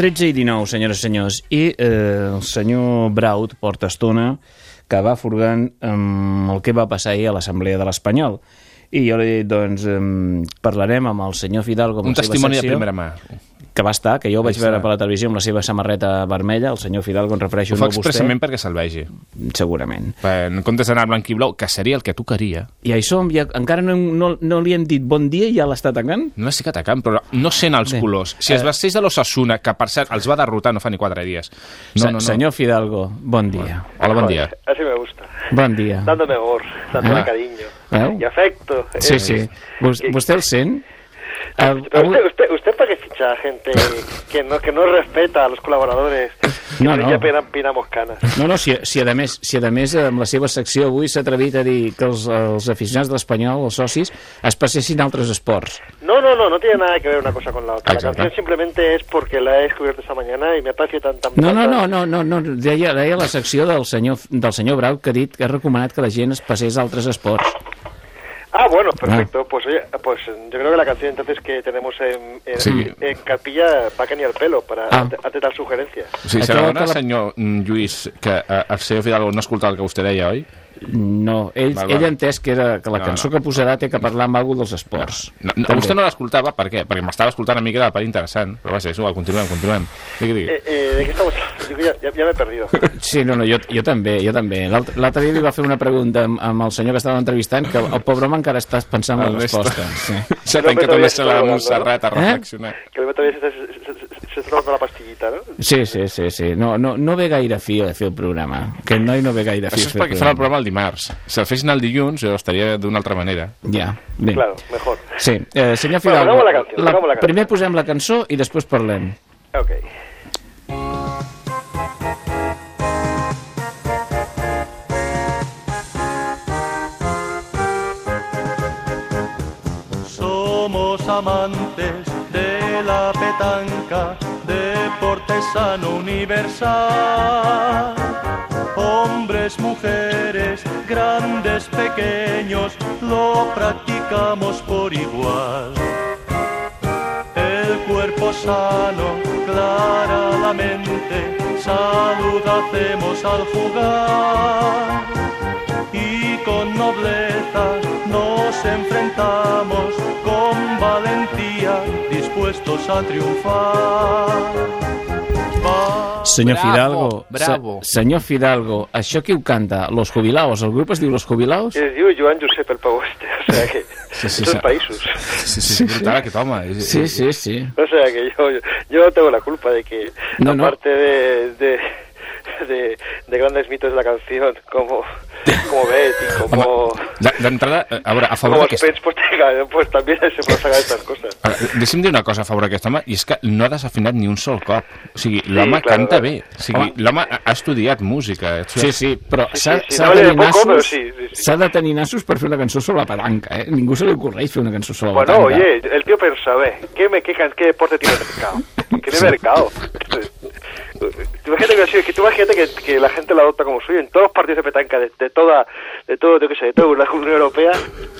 13 i 19, senyores i senyors, i eh, el senyor Braut porta estona que va furgant amb el que va passar ahir a l'Assemblea de l'Espanyol. I jo li he dit, doncs, em, parlarem amb el senyor Fidalgo... amb Un testimoni de secció, primera mà. Que va estar, que jo ho vaig veure per la televisió amb la seva samarreta vermella, el senyor Fidalgo, en refereixo Ho fa no a vostè. expressament perquè se'l vegi. Segurament. En comptes d'anar blanc i blau, que seria el que tocaria. I hi som, ja, encara no, no, no li hem dit bon dia i ja l'està atacant? No estic atacant, però no sent els Bé. colors. Si es Eh. vesteix de l'Ossassuna, que per cert els va derrotar no fa ni quatre dies. No, no, no. Senyor Fidalgo, bon dia. Hola, bon dia. Así me gusta. Bon dia. Dándome amor, dándome Ah. cariño Veu? y afecto. Sí, Eh, sí. Vostè el sent? Pero avui- usted, usted, ¿Usted para qué ficha a gente que no, que no respeta a los colaboradores? Que No, no, pina- pinamos canas. No, no, si, si, a més, si a més amb la seva secció avui s'ha atrevit a dir que els, els aficionats de l'Espanyol, els socis, es passessin a altres esports. No, no, no, no tiene nada que ver una cosa con la otra. La Exacto. canción simplemente es porque la he descubierto esta mañana y me parece tan tan. No, no, no, no, no, no deia, deia la secció del senyor, del senyor Brau que ha dit que ha recomanat que la gent es passés a altres esports. Ah, bueno, perfecto. Pues oye, pues yo creo que la canción entonces que tenemos en, en, Sí. en Carpilla va que ni al pelo para Ah. tal sugerencia. O sigui, n'adona, senyor mm, Lluís, que eh, el senyor Fidalgo no escoltava el que vostè deia, oi? No, ell, Val, ell val. ha entès que, era, que la No, cançó no. que posarà té que parlar amb algú dels esports. No, no, També. vostè no l'escoltava, per què? Perquè m'estava escoltant una mica de part interessant. Però va ser, és igual, continuem, continuem. Digui, digui. Eh, eh, ¿De qué estamos? Digo, ya, ya, ya me he perdido. Sí, no, no, jo, jo també, jo també. L'altre dia li va fer una pregunta amb, amb el senyor que estava entrevistant que el pobre home encara està pensant en la resposta. Sí. Se sala está de drogando, Montserrat a ¿no? reflexionar. Que el hombre está tomando la pastillita, ¿no? Sí, sí, sí, sí. No, no, no ve gaire fi a fer el programa. Aquest noi no ve gaire fi Això a és fer perquè fan el programa el dimarts. Si el fessin el dilluns, jo estaria d'una altra manera. Ja, bé. Claro, mejor. Sí, eh, senyor Bueno, Fidalgo, pongamos la canción, pongamos la canción. primer posem la cançó i després parlem. Ok. Somos amantes de la petanca, deporte sano universal. Hombres, mujeres, grandes, pequeños, lo practicamos por igual. El cuerpo sano, clara la mente, salud hacemos al jugar y con nobleza nos enfrentamos con valentía, dispuestos a triunfar. Senyor Bravo, Fidalgo, bravo. se, senyor Fidalgo, això qui ho canta? Los Jubilaos? El grup es diu Los Jubilaos? Es diu Joan Josep el Pau Este, o sea que Sí, sí, esos sí. países. Sí, sí, sí, brutal aquest home. És- Sí, sí, sí. O sea que yo, yo, no tengo la culpa de que, No, no. aparte de, de, de, de grandes mitos de la canción, como, como Betty, como, De- D'entrada, eh, a veure, a favor como d'aquest... Spence, pues, tenga- pues también se puede sacar estas cosas. Ara, Deixi'm dir una cosa a favor d'aquest home, i és que no ha desafinat ni un sol cop. O sigui, l'home claro, canta claro. bé. O sigui, l'home ha ha estudiat música. Sí, sí, però Sí, s'ha sí, sí, s'ha no de tenir poco, nassos sí, sí, sí. de tenir nassos per fer una cançó sobre la petanca, eh? Ningú se li ocorreix fer una cançó sobre la Bueno, petanca. oye, el tío pensaba, ¿eh? ¿qué, me, qué, can- ¿qué deporte tiene mercado? Tiene mercado. Imagínate que, así- que, tú imagínate que, que la gente lo adopta como suyo en todos los partidos de petanca de, de toda, de todo, yo qué sé, de toda la Unión Europea,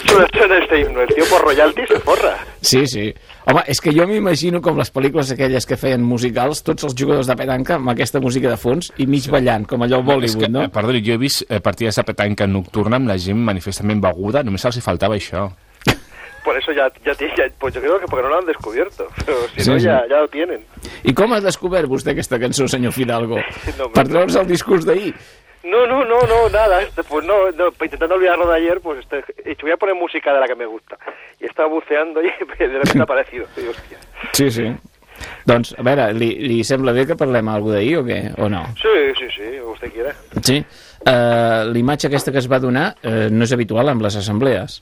suena, suena este himno. El tío por royalty se forra. Sí, sí. Home, és que jo m'imagino com les pel·lícules aquelles que feien musicals, tots els jugadors de petanca amb aquesta música de fons i mig ballant, com allò Bollywood, que, no? eh, perdoni, jo he vist eh, partides de petanca nocturna amb la gent manifestament beguda, només els hi faltava això. Por eso ya, ya, ya- pues yo creo que porque no lo han descubierto. Pero si Sí, no, sí. ya, ya lo tienen. I com ha descobert vostè aquesta cançó, senyor Fidalgo? No, per treure's el discurs d'ahir? No, no, no, no, nada. Pues no, no, intentando olvidarlo de ayer, pues este, voy a poner música de la que me gusta. Y estaba buceando y de repente ha aparecido. Y hostia. Sí, sí. Doncs, a veure, li, li sembla bé que parlem alguna d'ahir o què? O no? Sí, sí, sí, usted quiera. Sí. Uh, L'imatge aquesta que es va donar uh, no és habitual amb les assemblees.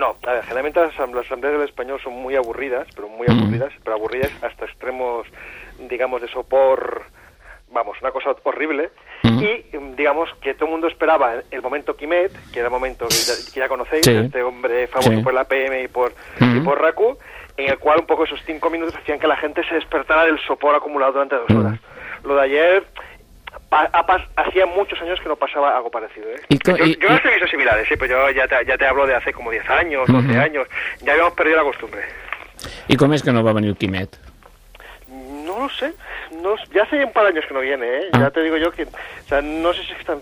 No, a ver, generalmente las asam- las asambleas del español son muy aburridas, pero muy Mm. aburridas, pero aburridas hasta extremos, digamos, de sopor, vamos, una cosa horrible. Mm. Y mm, digamos que todo el mundo esperaba el momento Quimet, que era el momento que ya, que ya conocéis, Sí. este hombre famoso Sí. por la PM y por, Mm. y por RACU, en el cual un poco esos cinco minutos hacían que la gente se despertara del sopor acumulado durante dos horas. Lo de ayer hacía muchos años que no pasaba algo parecido. ¿eh? Y yo, y- yo y- no estoy visto similares, sí, pero yo ya te, ya te hablo de hace como 10 años, 12 Ujú. años. Ya habíamos perdido la costumbre. I com és que no va venir el Quimet? No lo sé, no, ya hace un par de años que no viene, ¿eh? Ya te digo yo que, o sea, no sé si está,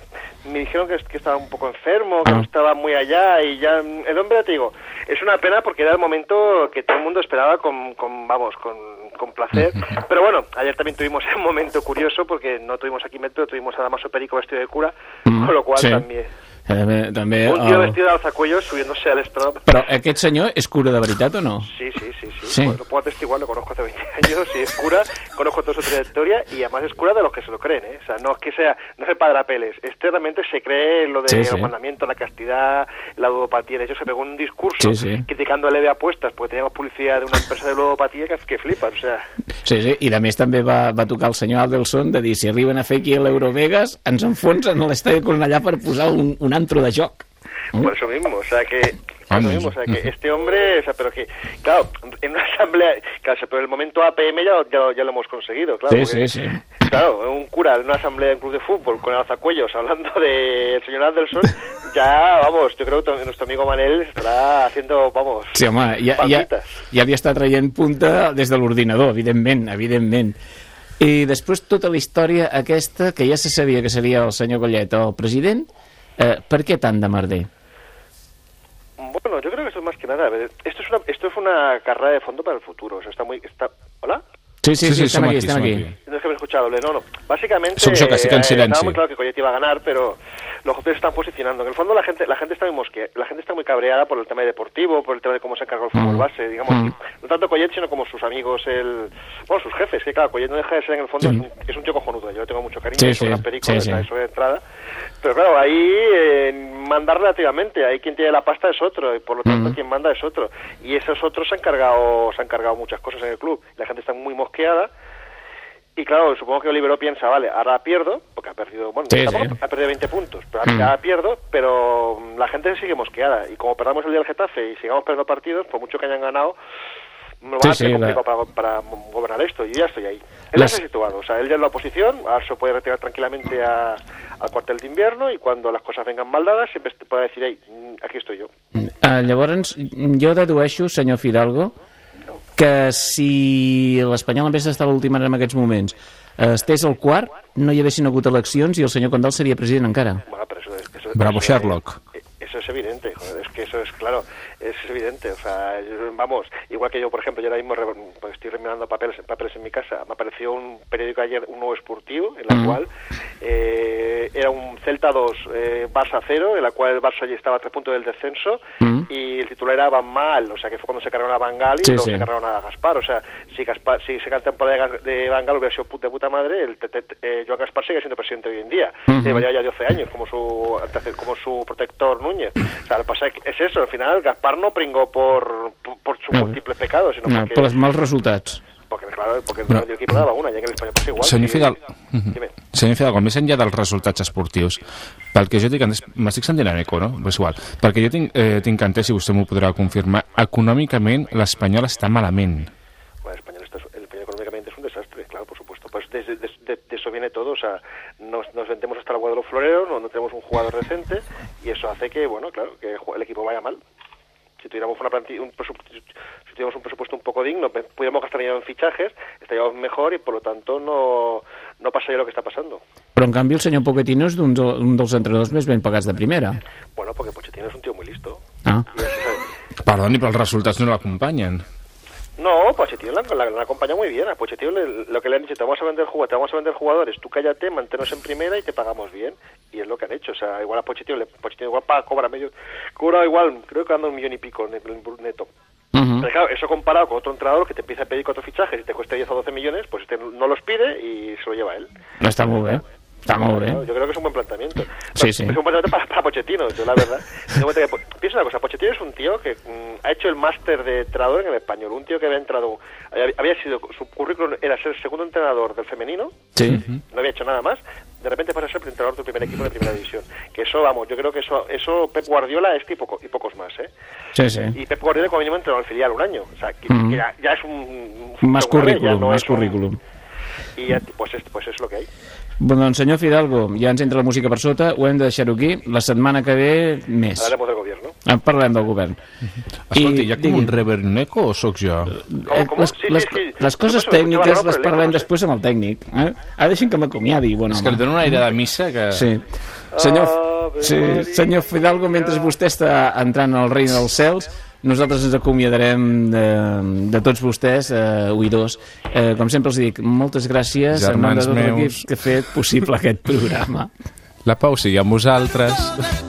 me dijeron que, que estaba un poco enfermo, que no estaba muy allá y ya, el hombre, ya te digo, es una pena porque era el momento que todo el mundo esperaba con, con vamos, con, con placer, pero bueno, ayer también tuvimos un momento curioso porque no tuvimos aquí metro, tuvimos a Damaso Perico vestido de cura, con lo cual sí. también... També, també Un tío el... vestido de alzacuellos subiéndose al estrado. Però aquest senyor és cura de veritat o no? Sí, sí, sí, sí. Sí. Lo puedo atestiguar, lo conozco hace 20 años, y es cura, conozco toda su trayectoria y además es cura de los que se lo creen, ¿eh? O sea, no es que sea, no es el padre Apeles, este realmente se cree en lo de Sí, los sí. mandamientos, la castidad, la ludopatía. De hecho, se pegó un discurso Sí, criticando a Leve Apuestas porque teníamos publicidad de una empresa de ludopatía que, que flipan, o sea... Sí, sí, i a més també va, va tocar el senyor Adelson de dir si arriben a fer aquí a l'Eurovegas ens enfonsen a l'estadi Cornellà per posar un, un antro de joc. Por eso mismo, o sea que... Ah, mismo, o sea que este hombre, o sea, pero que, claro, en una asamblea, claro, pero el momento APM ya, ya, ya lo hemos conseguido, claro. Sí, porque- sí, sí. Claro, un cura en una asamblea de un club de fútbol con alzacuellos hablando del señor Anderson, ya, vamos, yo creo que nuestro amigo Manel estará haciendo, vamos, Sí, home, ja, ja, palmitas. ja havia estat traient punta des de l'ordinador, evidentment, evidentment. I després tota la història aquesta, que ja se sabia que seria el senyor Collet el president, eh, per què tant de merder? Bueno, yo creo que esto es más que nada, esto es una, esto es una carrera de fondo para el futuro, o sea, está muy, está, ¿hola? Sí, sí, sí, sí som aquí, aquí, aquí. aquí. No es que me he escuchado no, no. Básicamente, Som que eh, estaba muy claro que Collet iba a ganar, pero los jugadores están posicionando. En el fondo la gente, la gente está muy mosque, la gente está muy cabreada por el tema deportivo, por el tema de cómo se encargó el fútbol Mm. base, digamos, Mm. no tanto Collet, sino como sus amigos, el, bueno, sus jefes, que claro, Collet no deja de ser en el fondo, Sí. es, un, es un tío cojonudo, yo le tengo mucho cariño, Sí, es un gran perico, sí, eso de entrada. Pero claro, ahí eh, mandar relativamente, ahí quien tiene la pasta es otro, y por lo tanto Mm. quien manda es otro. Y esos otros se han cargado, se han cargado muchas cosas en el club. La gente está muy mosqueada. Y claro, supongo que Olivero piensa, vale, ahora pierdo, porque ha perdido, bueno, Sí, tampoco sí. ha perdido 20 puntos, pero Mm. ahora pierdo, pero mm, la gente sigue mosqueada. Y como perdamos el día del Getafe y sigamos perdiendo partidos, por mucho que hayan ganado, Sí, van a sí, hacer la- complicado para, para gobernar esto. Y yo ya estoy ahí. Él Las- ya se ha situado, o sea, él ya es la oposición, ahora se puede retirar tranquilamente a- al cuartel de invierno y cuando las cosas vengan mal dadas siempre puede decir, hey, mm, aquí estoy yo. Uh, llavors, jo dedueixo, senyor Fidalgo, que si l'Espanyol, en vez d'estar a l'última en aquests moments, eh, estés al quart, no hi haguessin hagut eleccions i el senyor Condal seria president encara. Bueno, pero eso, es- eso- Bravo, eso- Sherlock. eh, Eso es evidente, joder, es que eso es claro, es evidente, o sea, vamos, igual que yo, por ejemplo, yo ahora mismo pues estoy remirando papeles, papeles en mi casa, me apareció un periódico ayer, un nuevo esportivo, en la cual eh, era un Celta 2, eh, Barça 0, en la cual el Barça ya estaba a tres puntos del descenso, y el titular era Van Mal, o sea, que fue cuando se cargaron a Van Gaal y Sí, luego sí. se cargaron a Gaspar, o sea, si Gaspar, si se canta temporada de Gaal hubiera sido puta, de puta madre, el, te- te- eh, Joan Gaspar sigue siendo presidente hoy en día, lleva ya, ya 12 años como su como su protector Núñez. O sea, lo que pasa es que es eso, al final Gaspar no pringó por, por, por sus No. múltiples pecados, sino No, porque, per els mals resultats. porque, claro, porque el Però- medio equipo daba una, y en el Español pasa igual. Senyor Fidal, Dime. senyor Fidalgo, més enllà dels resultats esportius, pel que jo tinc m'estic sentint en eco, no? Però és igual. Pel que jo tinc, eh, tinc entès, si vostè m'ho podrà confirmar, econòmicament l'Espanyol està malament. Bueno, el español, está, el español económicamente es un desastre, claro, por supuesto. Pues de, de- de- de eso viene todo, o sea, nos, nos vendemos hasta el agua de los floreros, no, no tenemos un jugador decente y eso hace que, bueno, claro, que el el equipo vaya mal. Si tuviéramos una plantilla, un si tuviéramos un presupuesto un poco digno, pudiéramos gastar dinero en fichajes, estaríamos mejor y por lo tanto no, no pasaría lo que está pasando. Però, en canvi, el senyor Pochettino és d'un de- un dels entrenadors més ben pagats de primera. Bueno, porque Pochettino es un tío muy listo. Ah. Es- Perdoni, però els resultats no l'acompanyen. No, Pochettino la, la, la acompaña muy bien. A Pochettino le- lo que le han dicho, te vamos a vender jugadores, te vamos a vender jugadores, tú cállate, manténnos en primera y te pagamos bien. Y es lo que han hecho. O sea, igual a Pochettino, le, Pochettino igual paga, cobra medio, cobra igual, creo que anda un millón y pico net- neto. Ujú. Pero claro, eso comparado con otro entrenador que te empieza a pedir cuatro fichajes y te cuesta 10 o 12 millones, pues este no los pide y se lo lleva él. No, està molt bé. Yo creo que es un buen planteamiento. Sí, sí. Es un buen planteamiento para, para Pochettino, yo la verdad. Piensa una cosa, Pochettino es un tío que mm, ha hecho el máster de entrenador en el español. Un tío que había entrado, había, había sido, su currículum era ser segundo entrenador del femenino, Sí. no había hecho nada más. De repente pasa a ser entrenador del primer equipo de primera división. Que eso, vamos, yo creo que eso, eso Pep Guardiola este y, poco, y pocos más, ¿eh? Sí, sí. Y Pep Guardiola como mínimo entrenó al filial un año. O sea, que, ya, ya es un... Más un- currículum, no más es un- currículum. y ya, pues, es, pues es lo que hay. Bon, doncs, senyor Fidalgo, ja ens entra la música per sota, ho hem de deixar-ho aquí. La setmana que ve, més. Hablaremos del gobierno. En parlem del govern. Escolti, hi ha com un reverb eco o sóc jo? Eh, les, les, les coses tècniques les parlem després amb el tècnic. Eh? Ara deixin que m'acomiadi, bon És home. que li dono un aire de missa que... Sí. Senyor, sí, senyor Fidalgo, mentre vostè està entrant al reina dels cels, nosaltres ens acomiadarem de, de tots vostès, eh, oïdors. Eh, com sempre els dic, moltes gràcies en nom de Germans tot l'equip que ha fet possible aquest programa. La pau sigui amb vosaltres.